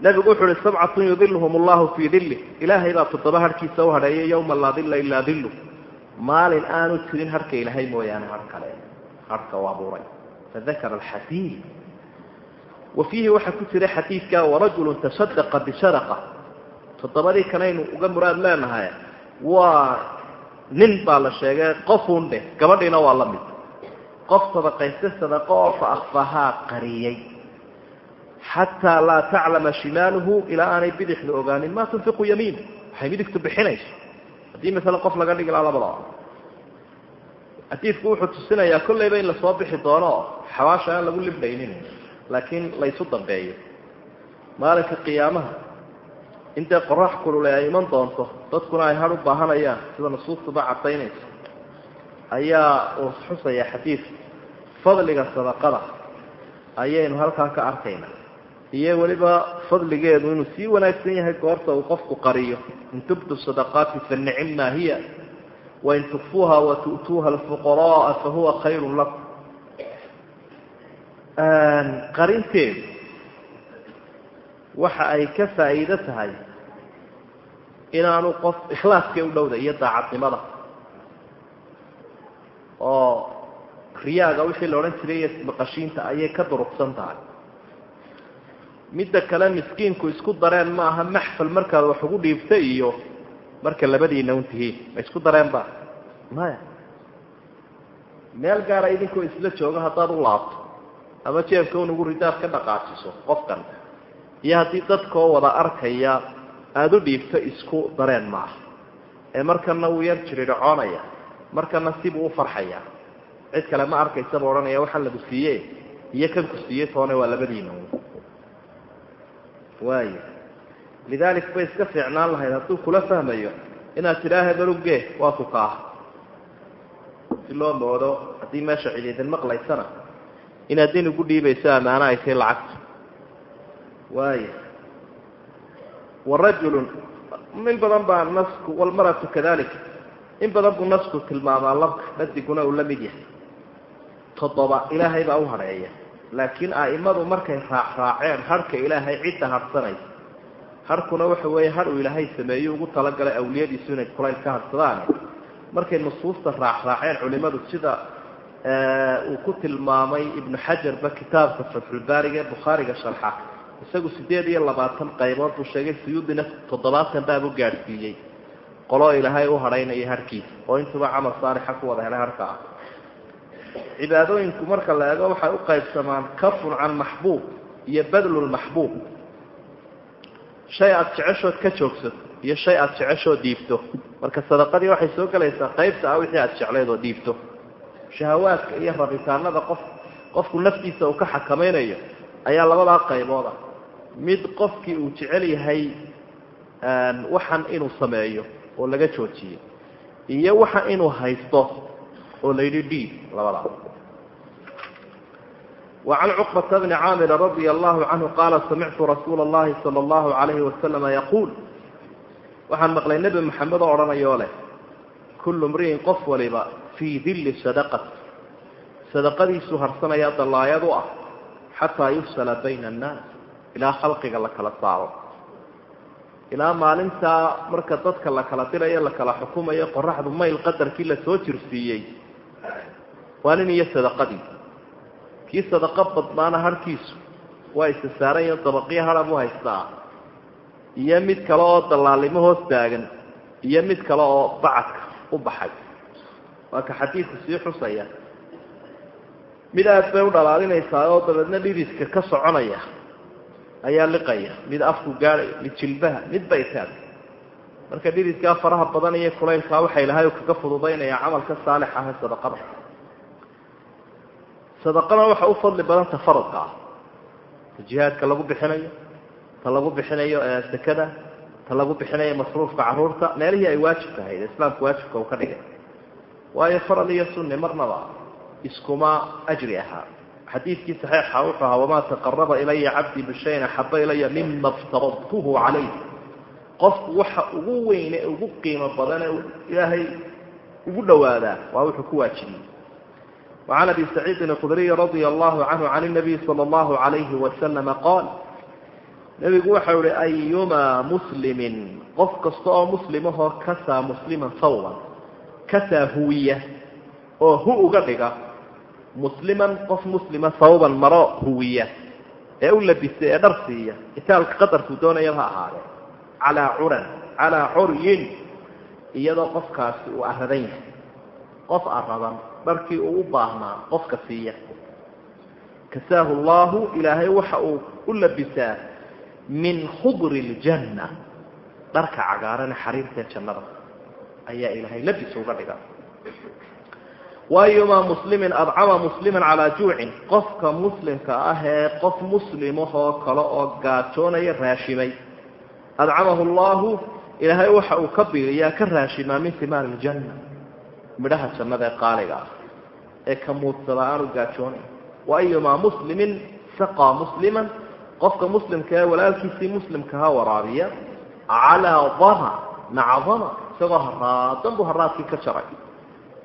nabigu wuxu uhi sabcatun yudiluhum allahu fii dilih ilaahay baa toddoba harhkiisa u hadheeyay yowma laa dilla ilaa dillu. Maalin aanu jirin harhka ilaahay mooyaane har kale u abuuray. Fadakara alxadiid wa fiihi waxaa ku jira xadiidka warajulu tasadaqa bisadaqa toddobadii kanaynu uga muraad leenahay waa nin baa la sheegay qofuun dheh gabadhiina waa la mid. Qof sadaqayste sadaqo oo fa akfahaa qariyey xataa laa taclama shimaaluhu ilaa aanay bidixdu ogaanin maa tunfiqu yamiinu waxay midigtu bixinayso haddii masale qof laga dhigi laha labadaba xadiidku wuxuu tusinayaa kollayba in la soo bixi doono xabaasha aan lagu libdhaynin laakiin laysu dambeeyo maalinka qiyaamaha intay qorax kulule ay iman doonto dadkuna ay har u baahanayaan sida nusuustuba cadaynaysa ayaa uu xusaya xadiid fadliga sadaqada ayaynu halkaa ka arkaynaa iyo weliba fadligeedu inuu sii wanaagsan yahay goorta uu qofku qariyo. In tubdu sadaqaati fa maa hiya wain tukfuuha wa tu'tuuha alfuqara'a fa huwa khayrun lakum. Qarinteedu waxa ay ka faa'iido tahay inaanu qof ikhlaaskay u dhowda iyo daacadnimada. Oo riyaaga wixii la odhan jiray iyo maqashiinta ayay ka durugsan tahay midda kale miskiinku isku dareen ma aha maxfal markaad wax ugu dhiibta iyo marka labadiina un tihiin. Ma isku dareen ba? Maya. Meel gaara idinkoo isla jooga haddaad u laabto ama jeebka un ugu ridaad ka dhaqaajiso qofkan. Iyo haddii dadkoo wada arkaya aada u dhiibto isku dareen maaha. Ee markana wuu yar jiridhacoonaya markana sibuu u farxaya. Cid kale ma arkaysaba odhanaya waxaan lagu siiye iyo kan ku siiyey toone waa labadiina waayo. Lidaalik bay iska fiicnaan lahayd hadduu kula fahmayo inaad tidhaaha baluge waa ku kaah. Si loo moodo haddii meesha cidiidin maqlaysana inaad din ugu dhiibayso ammaano ay tahay lacagta waayo. Warajulun in badan baa nasku walmaratu kadalik in badan buu nasku tilmaamaa labka dhadiguna uu la mid yahay. Toddoba ilaahay baa u hadheeya laakiin a'imadu markay raacraaceen harhka ilaahay cidda hadhsanaysa harhkuna waxa weeye har uu ilaahay sameeyo ugu talagalay awliyadiisu inay kulayl ka hadhsadaane markay nusuusta raacraaceen culimadu sida uu ku tilmaamay ibnu xajarba kitaabka fatxulbaariga bukhaariga sharxa isagu siddeed iyo labaatan qaybood buu sheegay suyuudina toddobaatan baabu gaadhsiiyey. Qoloo ilaahay u hadhaynaya harhkiisa oo intuba camal saalixa ku wada helay harka ah cibaadooyinku marka la eego waxay u qaybsamaan kafun can maxbuub iyo badlulmaxbuub shay aada jeceshood ka joogsato iyo shay aada jeceshood dhiibto. Marka sadaqadii waxay soo gelaysaa qaybta ah wixii aada jecleed oo dhiibto. Shahawaadka iyo rabitaanada qof qofku naftiisa uu ka xakamaynayo ayaa labadaa qaybooda mid qofkii uu jecel yahay waxan inuu sameeyo oo laga joojiyey iyo waxa inuu haysto oo la yidhi dhiib labadaa وعن cقبة بن cاmر رضي الله عنه قال سمعت رsuuل اللhi صلى الله عليه وسلم يقول waxaan maqlay نبi محamed oo odhanayoo leh كuل امriئin qof waliba فيi dil صدقة صدقadiisu harsanaya dalaayad u ah xatىa يfsل bayna الناas ilaa khalqiga la kala saaro ilaa maalintaa marka dadka la kala dirayo la kala xukumayo qoraxdu mayl qadarkii lasoo jirsiiyey waa nin iyo sadaqadii kii sadaqo badnaana harhkiisu waa isa saaranya dabaqyo hadha buu haystaa. Iyo mid kale oo dallaalnimo hoos taagan iyo mid kale oo bacadka u baxay. Waa ka xadiidku sii xusaya. Mid aad bay u dhalaalinaysaa oo dabeedna dhiriska ka soconaya ayaa liqaya. Mid afku gaadhaya mid jilbaha mid bay taag marka dhiriskaa faraha badan iyo kulaylkaa waxay lahay kaga fududaynaya camalka saalix ah ee sadaqada sadaqana waxa u fadli badan ta faradka. Ah ta jihaadka lagu bixinayo ta lagu bixinayo sekada ta lagu bixinayo masruufka carruurta meelihii ay waajib tahay islaamku waajibka uu ka dhigay. Waayo farad iyo sunni marnaba iskuma ajri ahaa xadiidkii saxiixa wuxuu ahaa wamaa taqaraba ilaya cabdii bishayin axaba ilaya mima iftaradtuhu calayh qofku waxa ugu weyne ugu qiimo badane ilaahay ugu dhowaadaa waa wuxuu ku waajibiyey وعن أبي سعيد الخdري رضي الله عنه عن النبي صلى الله عليه وسلم قال نبgu waxa uhi أيma مسلم qof kasta oo مسلمahoo kasaa مسلما sawبا kasaa huwiya oo hu uga dhiga مسلما qof مسلما sawبا maro huwiya ee u labisa ee dhar siiya itaalka qadarku doonaya ha ahaade calىa curan calىa curyin iyadoo qofkaasi uu aradan yahay qof aradan dharkii uu u baahnaa qofka siiya. Kasaahu allahu ilaahay waxa uu u labisaa min khudri ljanna dharka cagaarane xariirtae jannada ayaa ilaahay labis uga dhiga. Waayumaa muslimin adcama musliman calaa juucin. Qofka muslimka ah ee qof muslimahoo kale oo gaajoonaya raashimay. Adcamahu allahu ilaahay waxa uu ka biiriyaa ka raashimaa min simaari iljanna midhaha jannada ee qaaliga ah ee ka muudsada aanu gaajoonayn waayumaa muslimin saqaa musliman qofka muslimka ee walaalkiisii muslimkaha waraabiya calaa dama maca dama isagoo haraadan buu haraadkii ka jaray.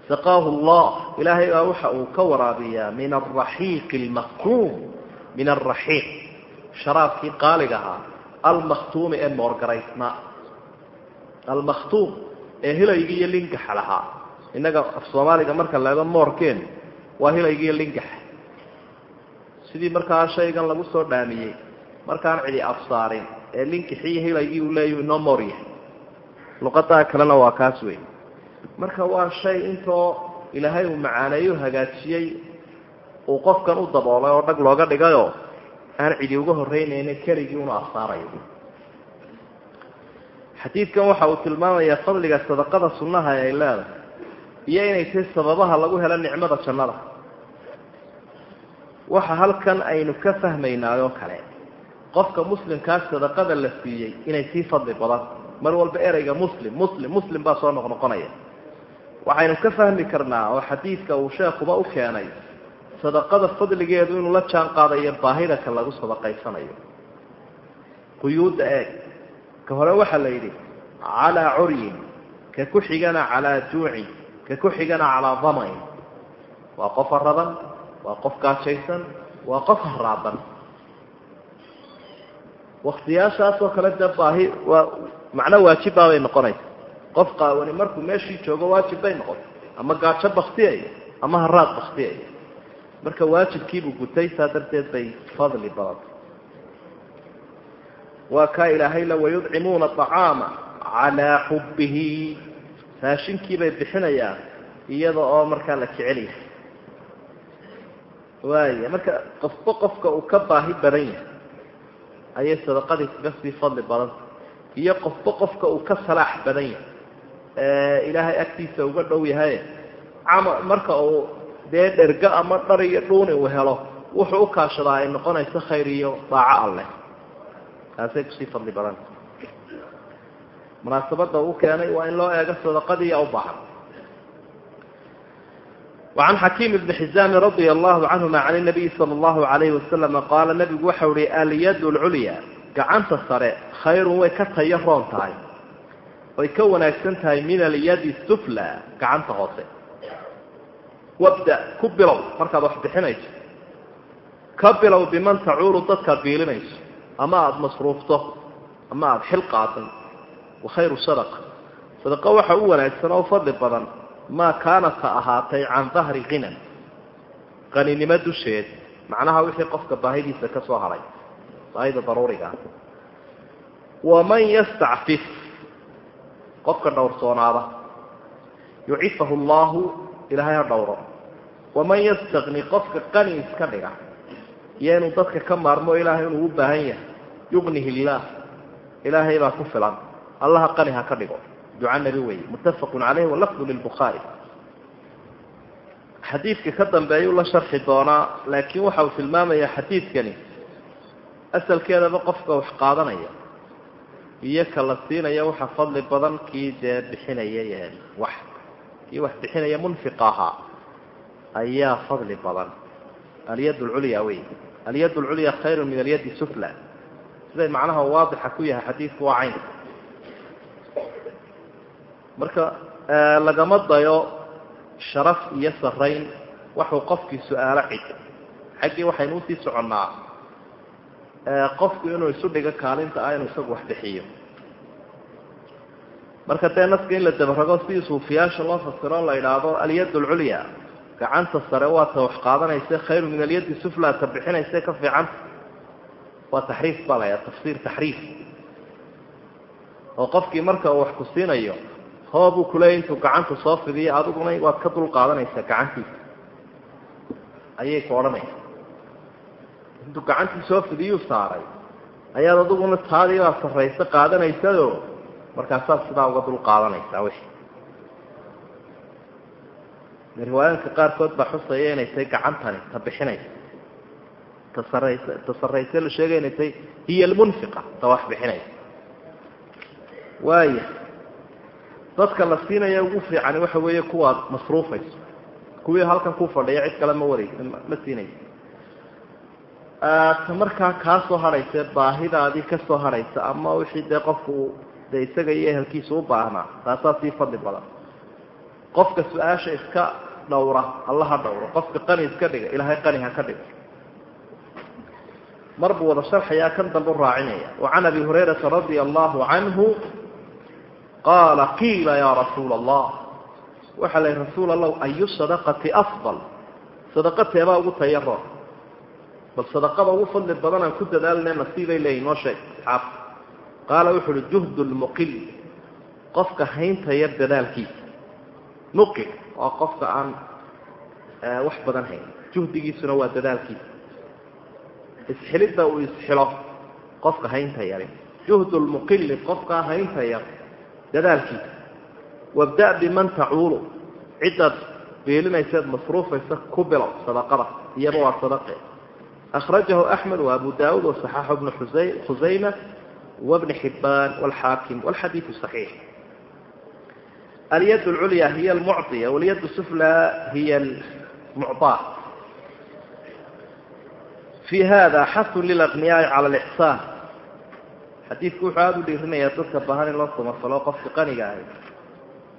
Saqaahu allah ilaahay baa waxa uu ka waraabiyaa min alraxiiqi almaktuum min alraxiiq sharaabkii qaaliga ahaa almakhtuumi ee moorgaraysnaa almakhtuum ee hilaygii iyo lingaxa lahaa innaga af soomaaliga marka laego moorkeen waa hilaygii iyo lingaxa sidii markaa shaygan lagu soo dhaamiyey markaan cidi afsaarin ee linkixii iyo hilaygii uu leeyahu inoo moor yahay. Luqadaa kalena waa kaas wey marka waa shay intoo ilaahay uu macaaneeyo hagaajiyey uu qofkan u daboolay oo dhag looga dhigayoo aan cidi uga horreynayna keligii una afsaarayo xadiidkan waxa uu tilmaamayaa fadliga sadaqada sunnaha ay leedahay iyo inay tahay sababaha lagu helo nicmada jannada. Waxa halkan aynu ka fahmaynaa oo kale qofka muslimkaa sadaqada la siiyey inay sii fadli badan mar walba ereyga muslim muslim muslim baa soo noqnoqonaya waxaynu ka fahmi karnaa oo xadiidka uu sheekuba u keenay sadaqada fadligeedu inuu la jaan qaadayo baahida ka lagu sadaqaysanayo. Quyuudda eeg ka hore waxaa la yidhi calaa curyin ka ku xigana calaa juucin ka ku xigana calaa damain waa qof haradan waa qof gaajaysan waa qof haraadan waktiyaashaasoo kale dee baahi waa macno waajibaa bay noqonaysa. Qof qaawani markuu meeshii joogo waajib bay noqotay ama gaajo baktiyaya ama haraad baktiyaya marka waajibkiibuu gutay saa darteed bay fadli badantay waa kaa ilaahayla wayudcimuuna acaama calaa xubbihi raashinkiibay bixinayaan iyada oo markaa la jecel yahay waaya marka qofba qofka uu ka baahi badan yahay ayay sadaqadii kaga sii fadli badanta iyo qofba qofka uu ka salaax badan yahay ee ilaahay agtiisa uga dhow yahay cama marka uu dee dhergo ama dhar iyo dhuuni uu helo wuxuu u kaashadaa ay noqonayso khayr iyo daaco alleh. Taasay ku sii fadli badanta munaasabadda uu keenay waa in loo eego sadaqadiiya u baahan wacan xakiim ibn xisaami radia allahu canhuma can inabiyi sal allahu alayh wasalama qaala nabigu waxa uhi alyadu lculya gacanta sare khayrun way ka taya roon tahay way ka wanaagsan tahay min alyadi sufla gacanta hoose. Wabda ku bilow markaad wax bixinayso. Ka bilow biman tacuulu dadkaad biilinayso ama aada masruufto ama aada xil qaaday wa khayru sadaqa sadaqa waxa u wanaagsan oo fadli badan maa kaanat ha ahaatay can dahri kinan qaninimo dusheed macnaha wixii qofka baahidiisa ka soo hadhay baahida daruuriga waman yastacfif qofka dhowrsoonaada yucifahu allahu ilaahay ha dhowro waman yastaqni qofka qani iska dhiga iyo inuu dadka ka maarmo ilaahay inuu u baahan yahay yugnihi illaah ilaahay baa ku filan allaha qani ha ka dhigo. Duca nebi weeye. Muttafaqun caleyh walafdu lilbukhaari xadiidka ka dambeeyuu la sharxi doonaa laakiin waxa uu tilmaamayaa xadiidkani. Asalkeedaba qofka wax qaadanaya iyo ka la siinaya waxa fadli badan kii dee bixinaya wax. Kii wax bixinaya munfiqa ahaa ayaa fadli badan. Alyad lculya wey alyad lculya khayru min alyadi sufla. Siday macnaha waadixa ku yahay xadiidku waa cayn marka lagama dayo sharaf iyo sarayn waxuu qofkii su'aalo cid. Xaggii waxaynu u sii soconnaa qofku inuu isu dhigo kaalinta ah inuu isagu wax bixiyo. Marka dee naska in la dabarago sidii suufiyaasha loo fasiro la idhaahdo alyad alculya gacanta sare waa ta wax qaadanaysa khayru min alyadi sufla ta bixinaysa ka fiicanta waa taxriif baa la ydhaha tafsiir taxriif. Oo qofkii marka uu wax ku siinayo hoobuu kuleeyay intuu gacanta soo fidiyo adiguna waad ka dul qaadanaysaa gacantiisa. Ayay ku odhanaysa intuu gacantii soo fidiyuu saaray ayaad adiguna taadii baa sarraysa qaadanaysado markaasaad sidaa uga dul qaadanaysaa wixii riwaayaanka qaarkood baa xusaya inay tahay gacantani ta bixinaysa. Ta saraysa ta sarrayse la sheegay inay tahay hiya almunfiqa ta wax bixinaysa. Waaya dadka la siinaya ugu fiicani waxa weeye kuwaad masruufayso. Kuwii halkan ku fadhiya cid kale ma wareysa ma siinaysa ta markaa kaa soo baahidaadii ka soo ama wixii dee qofku dee isaga iyo ehelkiisa u baahnaa taasaa sii fadli badan. Qofka su'aasha iska dhowra alla ha dhowro. Qofka qani iska dhiga ilaahay qani ha ka dhigo. Mar wada sharxayaa kan dambe u raacinaya wacan abi hurayrata radia allahu canhu qaala qiila yaa rasuula allah waxaa la yihi rasuul allah ayu sadaqati afdal? Sadaqateebaa ugu tayaro bal sadaqada ugu fadli badan aan ku dadaalne nasiibay leeyihiin noo sheeg asxaabta qaala wuxu uhi juhd lmuqil qofka haynta dadaalkiisa muqil waa qofka aan wax badan hayn. Juhdigiisuna waa dadaalkiisa isxilidda uu isxilo qofka haynta yari juhd lmuqili qofkaa haynta yar dadaalkiisa wabda biman tacuulu. Ciddaad beelinaysaad masruufaysa ku bilow sadaqada. Iyaba waa sadaqe. Akhrajahu axmed wa abu daawuud wasaxaaxu bnu khusayma wabni xibaan walxaakim walxadiidu saxiix. Alyad lculya hiya almucطiya walyad suflaa hiya almucطaa fi hada xasun lilaqniyaai cala alixsaan xadiidku wuxuu aada u dhiirinayaa dadka baahan in loo samafalo qofka qaniga ahay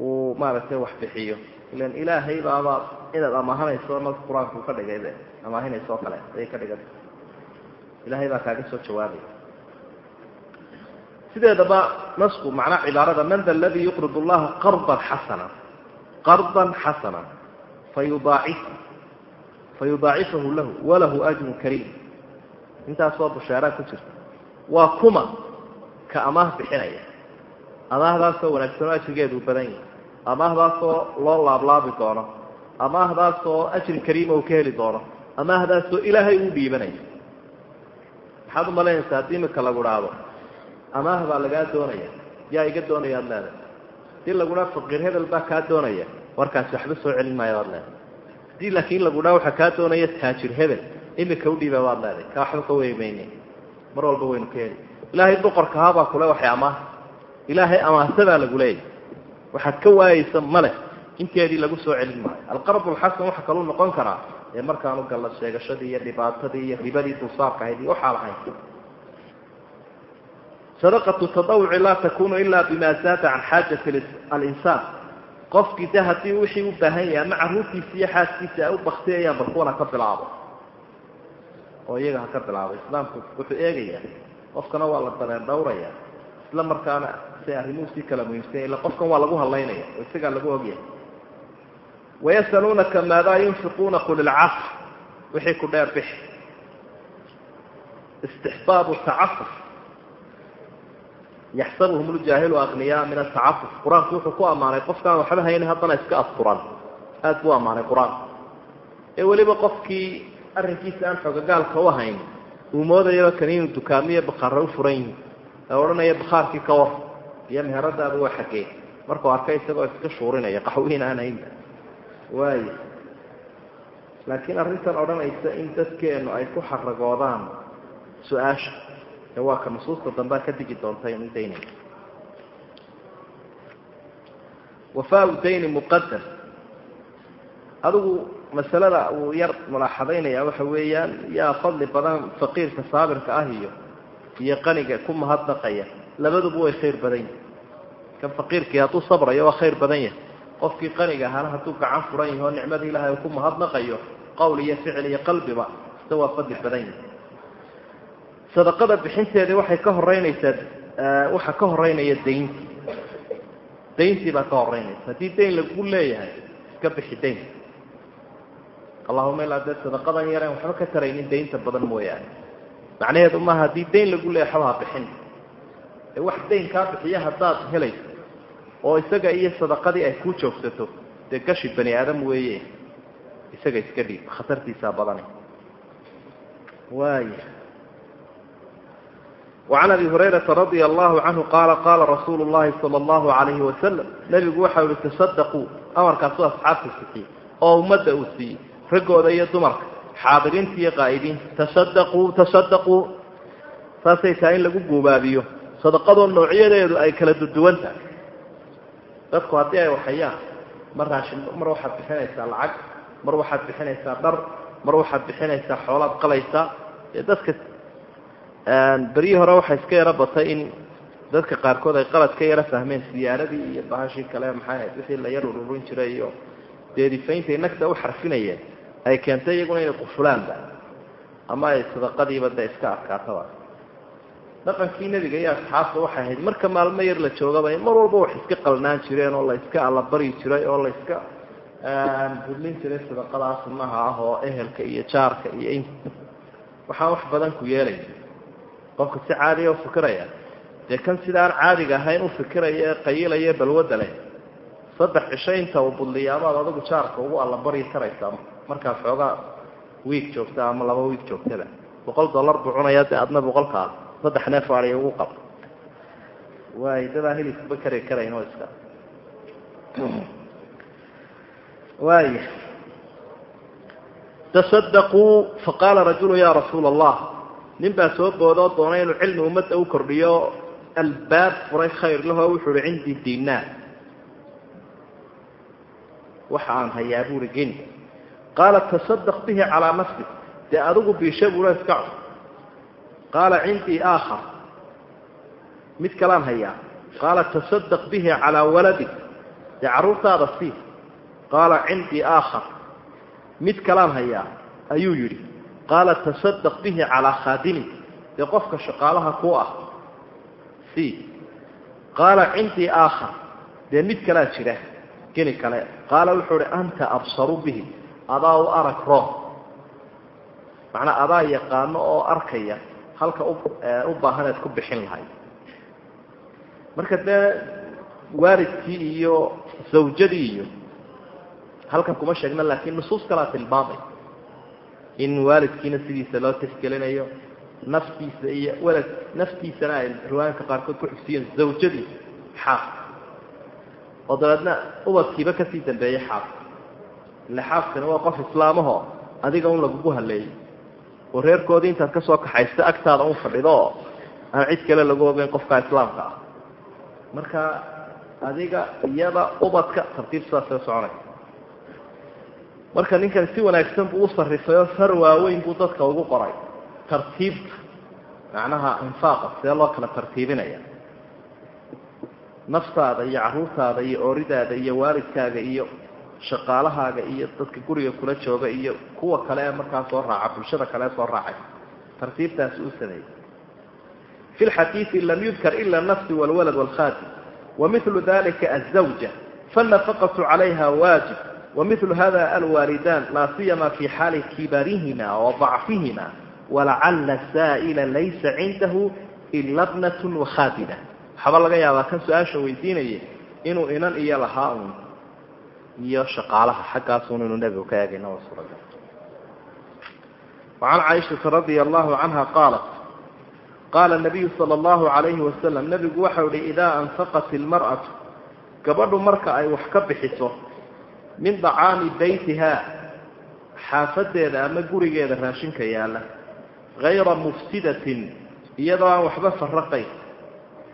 uu maaragtay wax bixiyo. Ilan ilaahay baaba inaad amaahanayso nas qur'aanku ka dhigay amaahinayso kale ayay ka dhiganta ilaahay baa kaaga soo jawaabaya sideedaba nasku macnaa cibaarada man da aladii yuqrid allaha qardan xasana qardan xasana fayudaacif fayudaacifahu lahu walahu ajrun kariim intaasoo bushaaraa ku jirta. Waa kuma ka amaah bixinaya. Amaahdaasoo wanaagsanoo ajrigeedu badan yahay. Amaahdaasoo loo laablaabi doono. Amaahdaasoo ajri kariima uu ka heli doono. Amaahdaasoo ilaahay uu dhiibanayo maxaad umalaynaysaa haddii imika lagu dhaado amaah baa lagaa doonaya. Yaa iga doonaya ad leedahay. Hadii lagu dhaa faqiir hebel baa kaa doonaya. Warkaasi waxba soo celin maayo waad leedahay. Hadii laakiin lagu dhaa waxaa kaa doonaya taajir hebel imika udhiiba waad leedahay. Ka waxba ka weymayne mar walba waynu ka heli ilaahay boqorka ahaabaa kule waxay amaah ilaahay amaahsadaa lagu leeyahy waxaad ka waayeysa male inteedii lagu soo celin maayo. Alqarb lxasan waxa kaluu noqon karaa ee markaanu galla sheegashadii iyo dhibaatadii iyo ribadii dulsaarka ahayd iyo waxaa lahayn sadaqatu tadawuci laa takunu ila bima zaada can xaajati alinsaan. Qofkii de haddii wixii u baahan yahay ama caruurtiisa iyo xaaskiisa ay u baktiyayaan barkuwan ha ka bilaabo. Oo iyaga ha ka bilaabo. Islaamku wuxuu eegayaa qofkana waa la dareen dhowraya isla markaana si arrimuhu sii kala muhiimsanya illa qofkan waa lagu hadlaynaya oo isagaa lagu ogyahay. Wayasaluunaka maadaa yunfiquuna qul ilcaf wixii ku dheer bixi. Istixbaabu tacafuf. Yaxsabuhum ljaahilu akniyaa min atacafuf qur'aanku wuxuu ku ammaanay qofkaan waxba haynin haddana iska asturan aada buu ammaanay qur'aanku ee weliba qofkii arrinkiisa aan xoogagaalka u ahayn uu moodayaba kan inuu dukaamiyo bakhaara u furan yihiin ee odhanaya bakhaarkii ka war iyo meheradaaba waa xaggee markuu arkay isagoo iska shuurinaya qaxwiin aan haynba waayo laakiin arrintan odhanaysa in dadkeenu ay ku xaragoodaan su'aasha ee waa ka nusuusta dambea ka digi doonta inu daynay wafaau dayni muqadar adigu masalada uu yar mulaaxadaynaya waxa weeyaan yaa fadli badan faqiirka saabirka ah iyo iyo qaniga ku mahadnaqaya. Labaduba way khayr badan yihiin kan faqiirkii hadduu sabrayo waa khayr badan yahay. Qofkii qaniga ahaana hadduu gacan furan yahi oo nicmada ilaahay ku mahadnaqayo qowl iyo ficil iyo qalbiba ista waa fadli badan yahay. Sadaqada bixinteedii waxay ka horeynaysaa waxaa ka horeynaya dayntii. Dayntii baa ka horeynaysa haddii dayn lagu leeyahay iska bixi dayn allahuma ilaa dee sadaqadan yareen waxba ka taraynin daynta badan mooyaane macnaheedu maaha haddii dayn lagu leeyahay waxba ha bixin ee wax dayn kaa bixiya haddaad helayso oo isaga iyo sadaqadii ay ku joogsato dee gashi bani aadam weeye isaga iska dhiib khatartiisaa badane waaya وعن أبي هريرة رضي الله عنه قال قال رsuuل اللhi صلى الله عليه وسلم نبgu waxa i تصدقوا أمرkaasuu أصxaabta siiyey oo ummadda uu siiyey raggooda iyo dumarka. Xaadiriinta iyo qaa'idiinta. Tasadaquu tasadaquu saasay tahay in lagu guubaabiyo. Sadaqadoo noocyadeedu ay kala duduwan tahay. Dadku haddii ay waxayaan mar raashin mar waxaad bixinaysaa lacag mar waxaad bixinaysaa dhar mar waxaad bixinaysaa xoolaad qalaysaa dee dadka beryihii hore waxaa iska yaro batay in dadka qaarkood ay qalad ka yaro fahmeen siyaaradii iyo bahashii kale maxay ahayd wixii la yar ururin jiray iyo deerifaynta nagta u xarfinayeen ay keentay iyaguna inay qufulaanba ama ay sadaqadiiba dee iska adkaataba dhaqankii nebiga iyo asxaabta waxay ahayd marka maalmo yar la joogaba mar walba wax iska qalnaan jireen oo la iska allabari jiray oo la budlin jiray sadaqadaa sunnaha ah oo ehelka iyo jaarka iyo in waxaan wax badan ku yeelay. Qofka si caadiya u fikiraya. Dee kan sidaan caadiga ahayn u fikiraya ee qayilaya balwadda leh saddex cisho inta uu budliyaabaad adigu jaarka ugu allabari karaysaa markaad xoogaa wiig joogta ama laba wiig joogtada boqol dollar buu cunayaa dee adna boqolkaa saddex neef aadiya ugu qab waay dadaan hilibkuba kari karayn iska. Waaya tasadaquu faqaala rajulu ya rasuula allah nin baa soo boodoo doonay inuu cilmi ummadda u kordhiyo. Albaab furay khayr lahoo wuxuu uhi cindii dinaar waxa aan hayaa buuri geni qaala tasadaq bihi calaa nafsi dee adigu biisha buuna iska cun qaala cindii aakhar mid kalaan hayaa qaala tasadaq bihi calaa waladik dee carruurtaada sii qaala cindii aakhar mid kalaan hayaa ayuu yidhi qaala tasadaq bihi calaa khaadimi dee qofka shaqaalaha ku ah sii qaala cindii aakhar dee mid kalaa jira geni kale qaala wuxuu uhi anta absaru bihi adaa u arag room macnaa adaa yaqaano oo arkaya halka u baahanaad ku bixin lahayd marka dee waalidkii iyo zawjadii iyo halkan kuma sheegna laakiin nusuus kalaa tilmaamay in waalidkiina sidiisa loo tixgelinayo naftiisa iyo walad naftiisana ay riwaayinka qaarkood ku xusiyeen zawjadiisa xaaq. Oo dabeedna ubadkiiba ka sii dambeeyey xaaq ile xaaqkani waa qof islaamahoo adiga un lagugu haleeyey oo reerkoodii intaad ka soo kaxaysta agtaada un fadhido aan cid kale lagu ogeyn qofka islaamka ah. Marka adiga iyada ubadka tartiib sidaasay soconay. Marka ninkan si wanaagsan buu u sarifay oo sar waaweyn buu dadka ugu qoray. Tartiibta macnaha infaaqa sidee loo kala tartiibinaya? Naftaada iyo carruurtaada iyo ooridaada iyo waalidkaaga iyo shaqaalahaaga iyo dadka guriga kula jooga iyo kuwa kale ee markaa soo raaca bulshada kale soo raacay. Tartiibtaasi uu sameeyey. Fi lxadiidi lam yudkar ila nafsi walwalad walkhaadim wamilu dalika azawja faannafaqatu calayha waajib. Wamilu hada alwaalidan. Laa siyama fi xaali kibarihima wadacfihima walacala saa'ila laysa cindahu ila bnat wakhaadina waxaaba laga yaabaa kan su'aasha weydiinaya inuu inan iyo lahaa un iyo shaqaalaha xaggaasun inuu nebigu ka eegayna waa suuragal. Wacan caaishata radia allahu canha qaalat qaala nabiyu sala allahu calayhi wasalam nebigu waxau ihi idaa anfaqat ilmar'atu gabadhu marka ay wax ka bixiso min dacaami beytiha xaafadeeda ama gurigeeda raashinka yaalla hayra mufsidatin iyadoo aan waxba faraqayn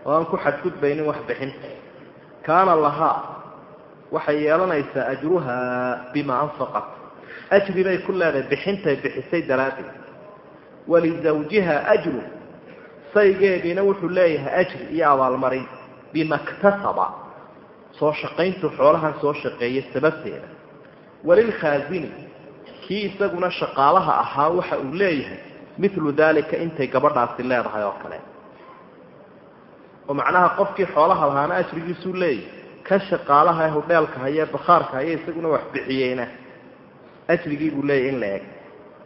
oo aan ku xadgudbaynin wax bixinta kaana lahaa waxay yeelanaysaa ajruhaa bima anfaqat. Ajri bay ku leedahay bixintay bixisay daraaddeed. Walizawjiha ajru saygeediina wuxuu leeyahay ajri iyo abaalmarin bima ktasaba soo shaqayntu xoolahan soo shaqeeyay sababteeda. Walilkhaasini kii isaguna shaqaalaha ahaa waxa uu leeyahay milu dalika intay gabadhaasi leedahay oo kale. Oo macnaha qofkii xoolaha lahaana ajrigiisuu leeyahay ka shaqaalaha ee hudheelka haya bakhaarka haya isaguna wax bixiyeyna. Ajrigii buu leeyahay in la eg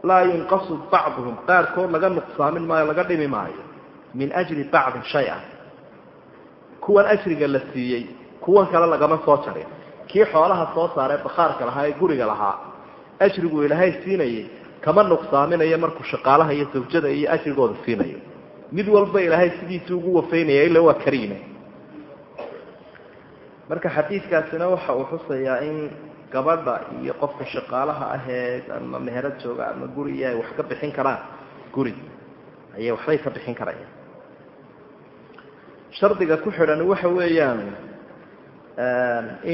laa yunqasu bacduhum qaarkood laga nuqsaamin maayo laga dhimi maayo min ajri bacdin shay-an. Kuwan ajriga la siiyey kuwan kale lagama soo jarin. Kii xoolaha soo saaree bakhaarka lahaa ee guriga lahaa ajrigu ilaahay siinayay kama nuqsaaminayo markuu shaqaalaha iyo sawjada iyo ajrigooda siinayo. Mid walba ilaahay sidiisii ugu wafaynaya ila waa kariime marka xadiidkaasina waxa uu xusayaa in gabadha iyo qofka shaqaalaha ahee ama meherad jooga ama guri iyo ay wax ka bixin karaan guri ayay waxbay ka bixin karayaan. Shardiga ku xidhan waxa weeyaan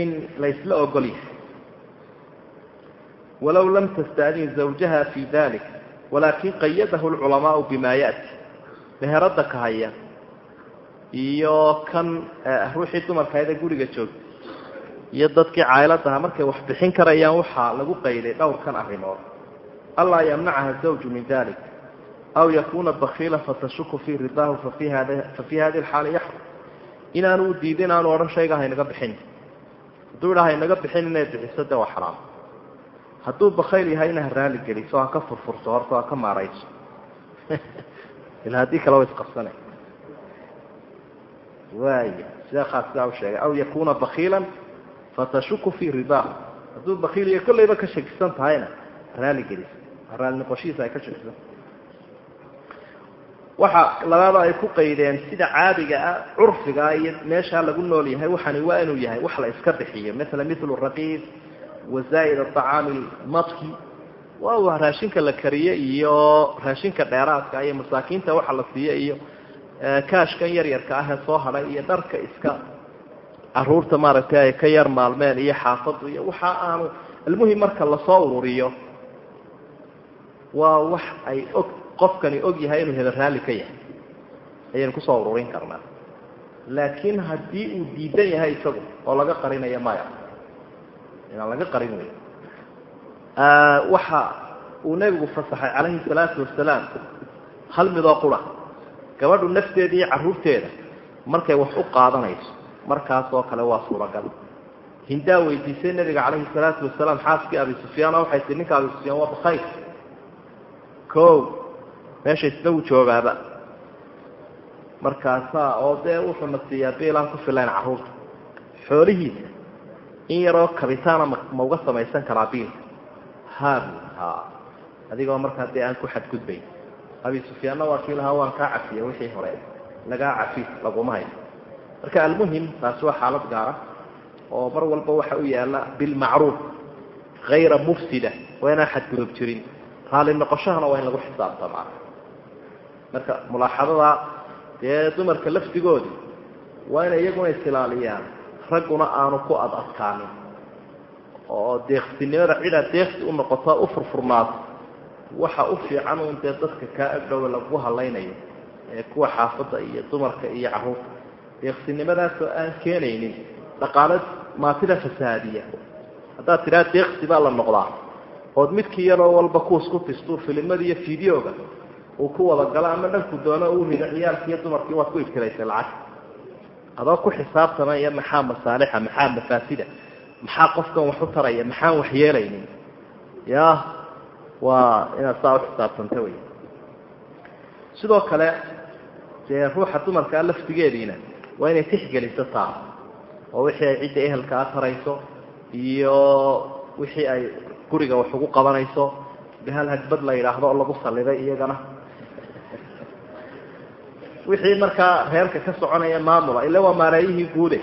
in laysla ogol yahay. Walow lam tastaadin zawjaha fi dalik walaakin qayadahu lculamaau bima ya'ti. Meherada ka haya iyo kan ruuxii dumarkaayda guriga joogta iyo dadkii cayladaha markay wax bixin karayaan waxaa lagu qayday dhowrkan arrimood. Anlaa yamnacaha zawju min dalik aw yakuna bakiila fatashuku fii ridaahu fafi hadi lxaali yaxrum inaanu u diidin inaanu odhan shayga haynaga bixin. Hadduu idhaa haynaga bixin inay bixiso de waa xaraam. Hadduu bakayl yahayna ha raali geliso ha ka furfurto horta ha ka maarayso. Ila haddii kale wa isqabsana waaya sheekhaa sidaa u sheegay aw yakuna bakiila fatashuku fii ridaahu hadduu bakiil iyo kollayba ka shakisan tahayna raali geliso raali noqoshihiisa ay ka shakisan waxa labaada ay ku qaydeen sida caadiga ah curfigaa iyo meeshaa lagu nool yahay waxani waa inuu yahay wax la iska bixiyo maala milu raqiis wazaa'id aطacaami madki waa raashinka la kariye iyo raashinka dheeraadka iyo masaakiinta waxa la siiye iyo kaashkan yaryarka ahee soo hadhay iyo dharka iska carruurta maaragtay ay ka yar maalmeen iyo xaafadu iyo waxa aanu almuhim marka la soo ururiyo waa wax ay og qofkani og yahay inuu helo raalli ka yahay. Ayaynu ku soo ururin karnaa. Laakiin haddii uu diidan yahay isagu oo laga qarinayo maya inaan laga qarin wey waxa uu nebigu fasaxay calayhi salaatu wasalaam hal midoo qura gabadhu nafteeda iyo carruurteeda markay wax u qaadanayso markaas kale waa suuragal. Hindaa weydiisay nebiga calayhi salaatu wasalaam xaaskii abi sufyaan oo waxay tii ninka abi sufyaan waa bakayr o meesha isna uu joogaaba. Markaasaa oo dee wuxuuna siiyaa biilaan ku filayn carruurta xoolihiisa in yaroo kabitaana ma ma uga samaysan karaa biilka. Ha adigoo markaa dee aan ku xadgudbayn abi sufyaanna waa kii lahaa waan kaa cafiya wixii hore. Lagaa cafi laguma hayo marka almuhim taasi waa xaalad gaara oo mar walba waxa u yaalla bilmacruuf hayra mufsida waa inaan xadgudub jirin. Raali noqoshahana waa in lagu xisaabtamaa marka mulaaxadada dee dumarka lafdigoodi waa inay iyaguna isilaaliyaan ragguna aanu ku ad adkaanin. Oo deeqsinimada cidaa deeqsi u noqoto u furfurnaato waxa u fiican un dee dadka kaa agdhowe lagu halaynayo ee kuwa xaafadda iyo dumarka iyo carruurta deeqsinimadaasoo aan keenaynin dhaqaalo maatida fasahaadiya haddaad tidhaha deeqsi baa la noqdaa. Ood midkii yaroo walba kuus ku tistu filimada iyo videoga uu ku wada galo ama dhanku doono uu rido ciyaalkiiyo dumarkii waad ku ibtilaysay lacag. Adoo ku xisaabtamaya maxaa masaalixa maxaa mafaasida maxaa qofkan wax u taraya maxaan wax yeelaynin? Ya waa inaad saa u xisaabtanta wey sidoo kale dee ruuxa dumarkaa laftigeediina waa inay tixgeliso taa oo wixii ay cidda ehelkaa tarayso iyo wixii ay guriga wax ugu qabanayso. Bahal hagbad la yidhaahdo oo lagu saliday iyagana. Wixii markaa reerka ka soconaya maamula ila waa maaraayihii guude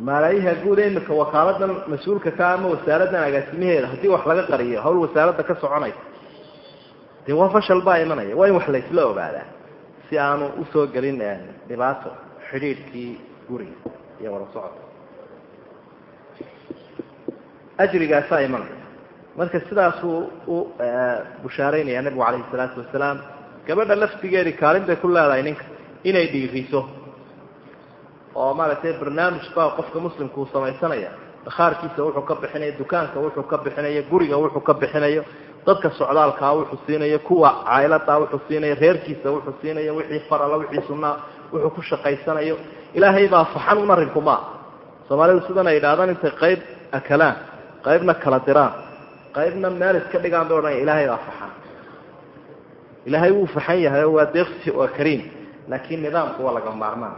maaraayiha guude imika wakaaladan mas'uulka ka ama wasaaradan agaasimaheeda haddii wax laga qariyo hawl wasaaradda ka soconaysa dee waa fashal baa imanaya waa in wax laysla ogaadaa si aanu u soo gelin dhibaato xidhiidhkii guriga iyo wada socodka ajrigaasaa imanaya marka sidaasuu u bushaaraynaya nabigu calayhi salaatu wasalaam gabadha laftigeedii kaalin bay ku leedahay ninka inay dhiiriso oo maaragtay barnaamij baa qofka muslimka uu samaysanaya. Bakhaarkiisa wuxuu ka bixinayo dukaanka wuxuu ka bixinayo guriga wuxuu ka bixinayo dadka socdaalkaa wuxuu siinayo kuwa caayiladaa wuxuu siinayo reerkiisa wuxuu siinayo wixii farala wixii sunnaa wuxuu ku shaqaysanayo. Ilaahay baa faxan un arrinkumaa soomaalidu sidan ay idhahdaan intay qayb akalaan qaybna kala diraan qaybna meel iska dhigaan bay odhanaya ilaahay baa faxan. Ilaahay wuu faxan yahay waa deeqsi waa kariim. Laakiin nidaamku waa laga maarmaan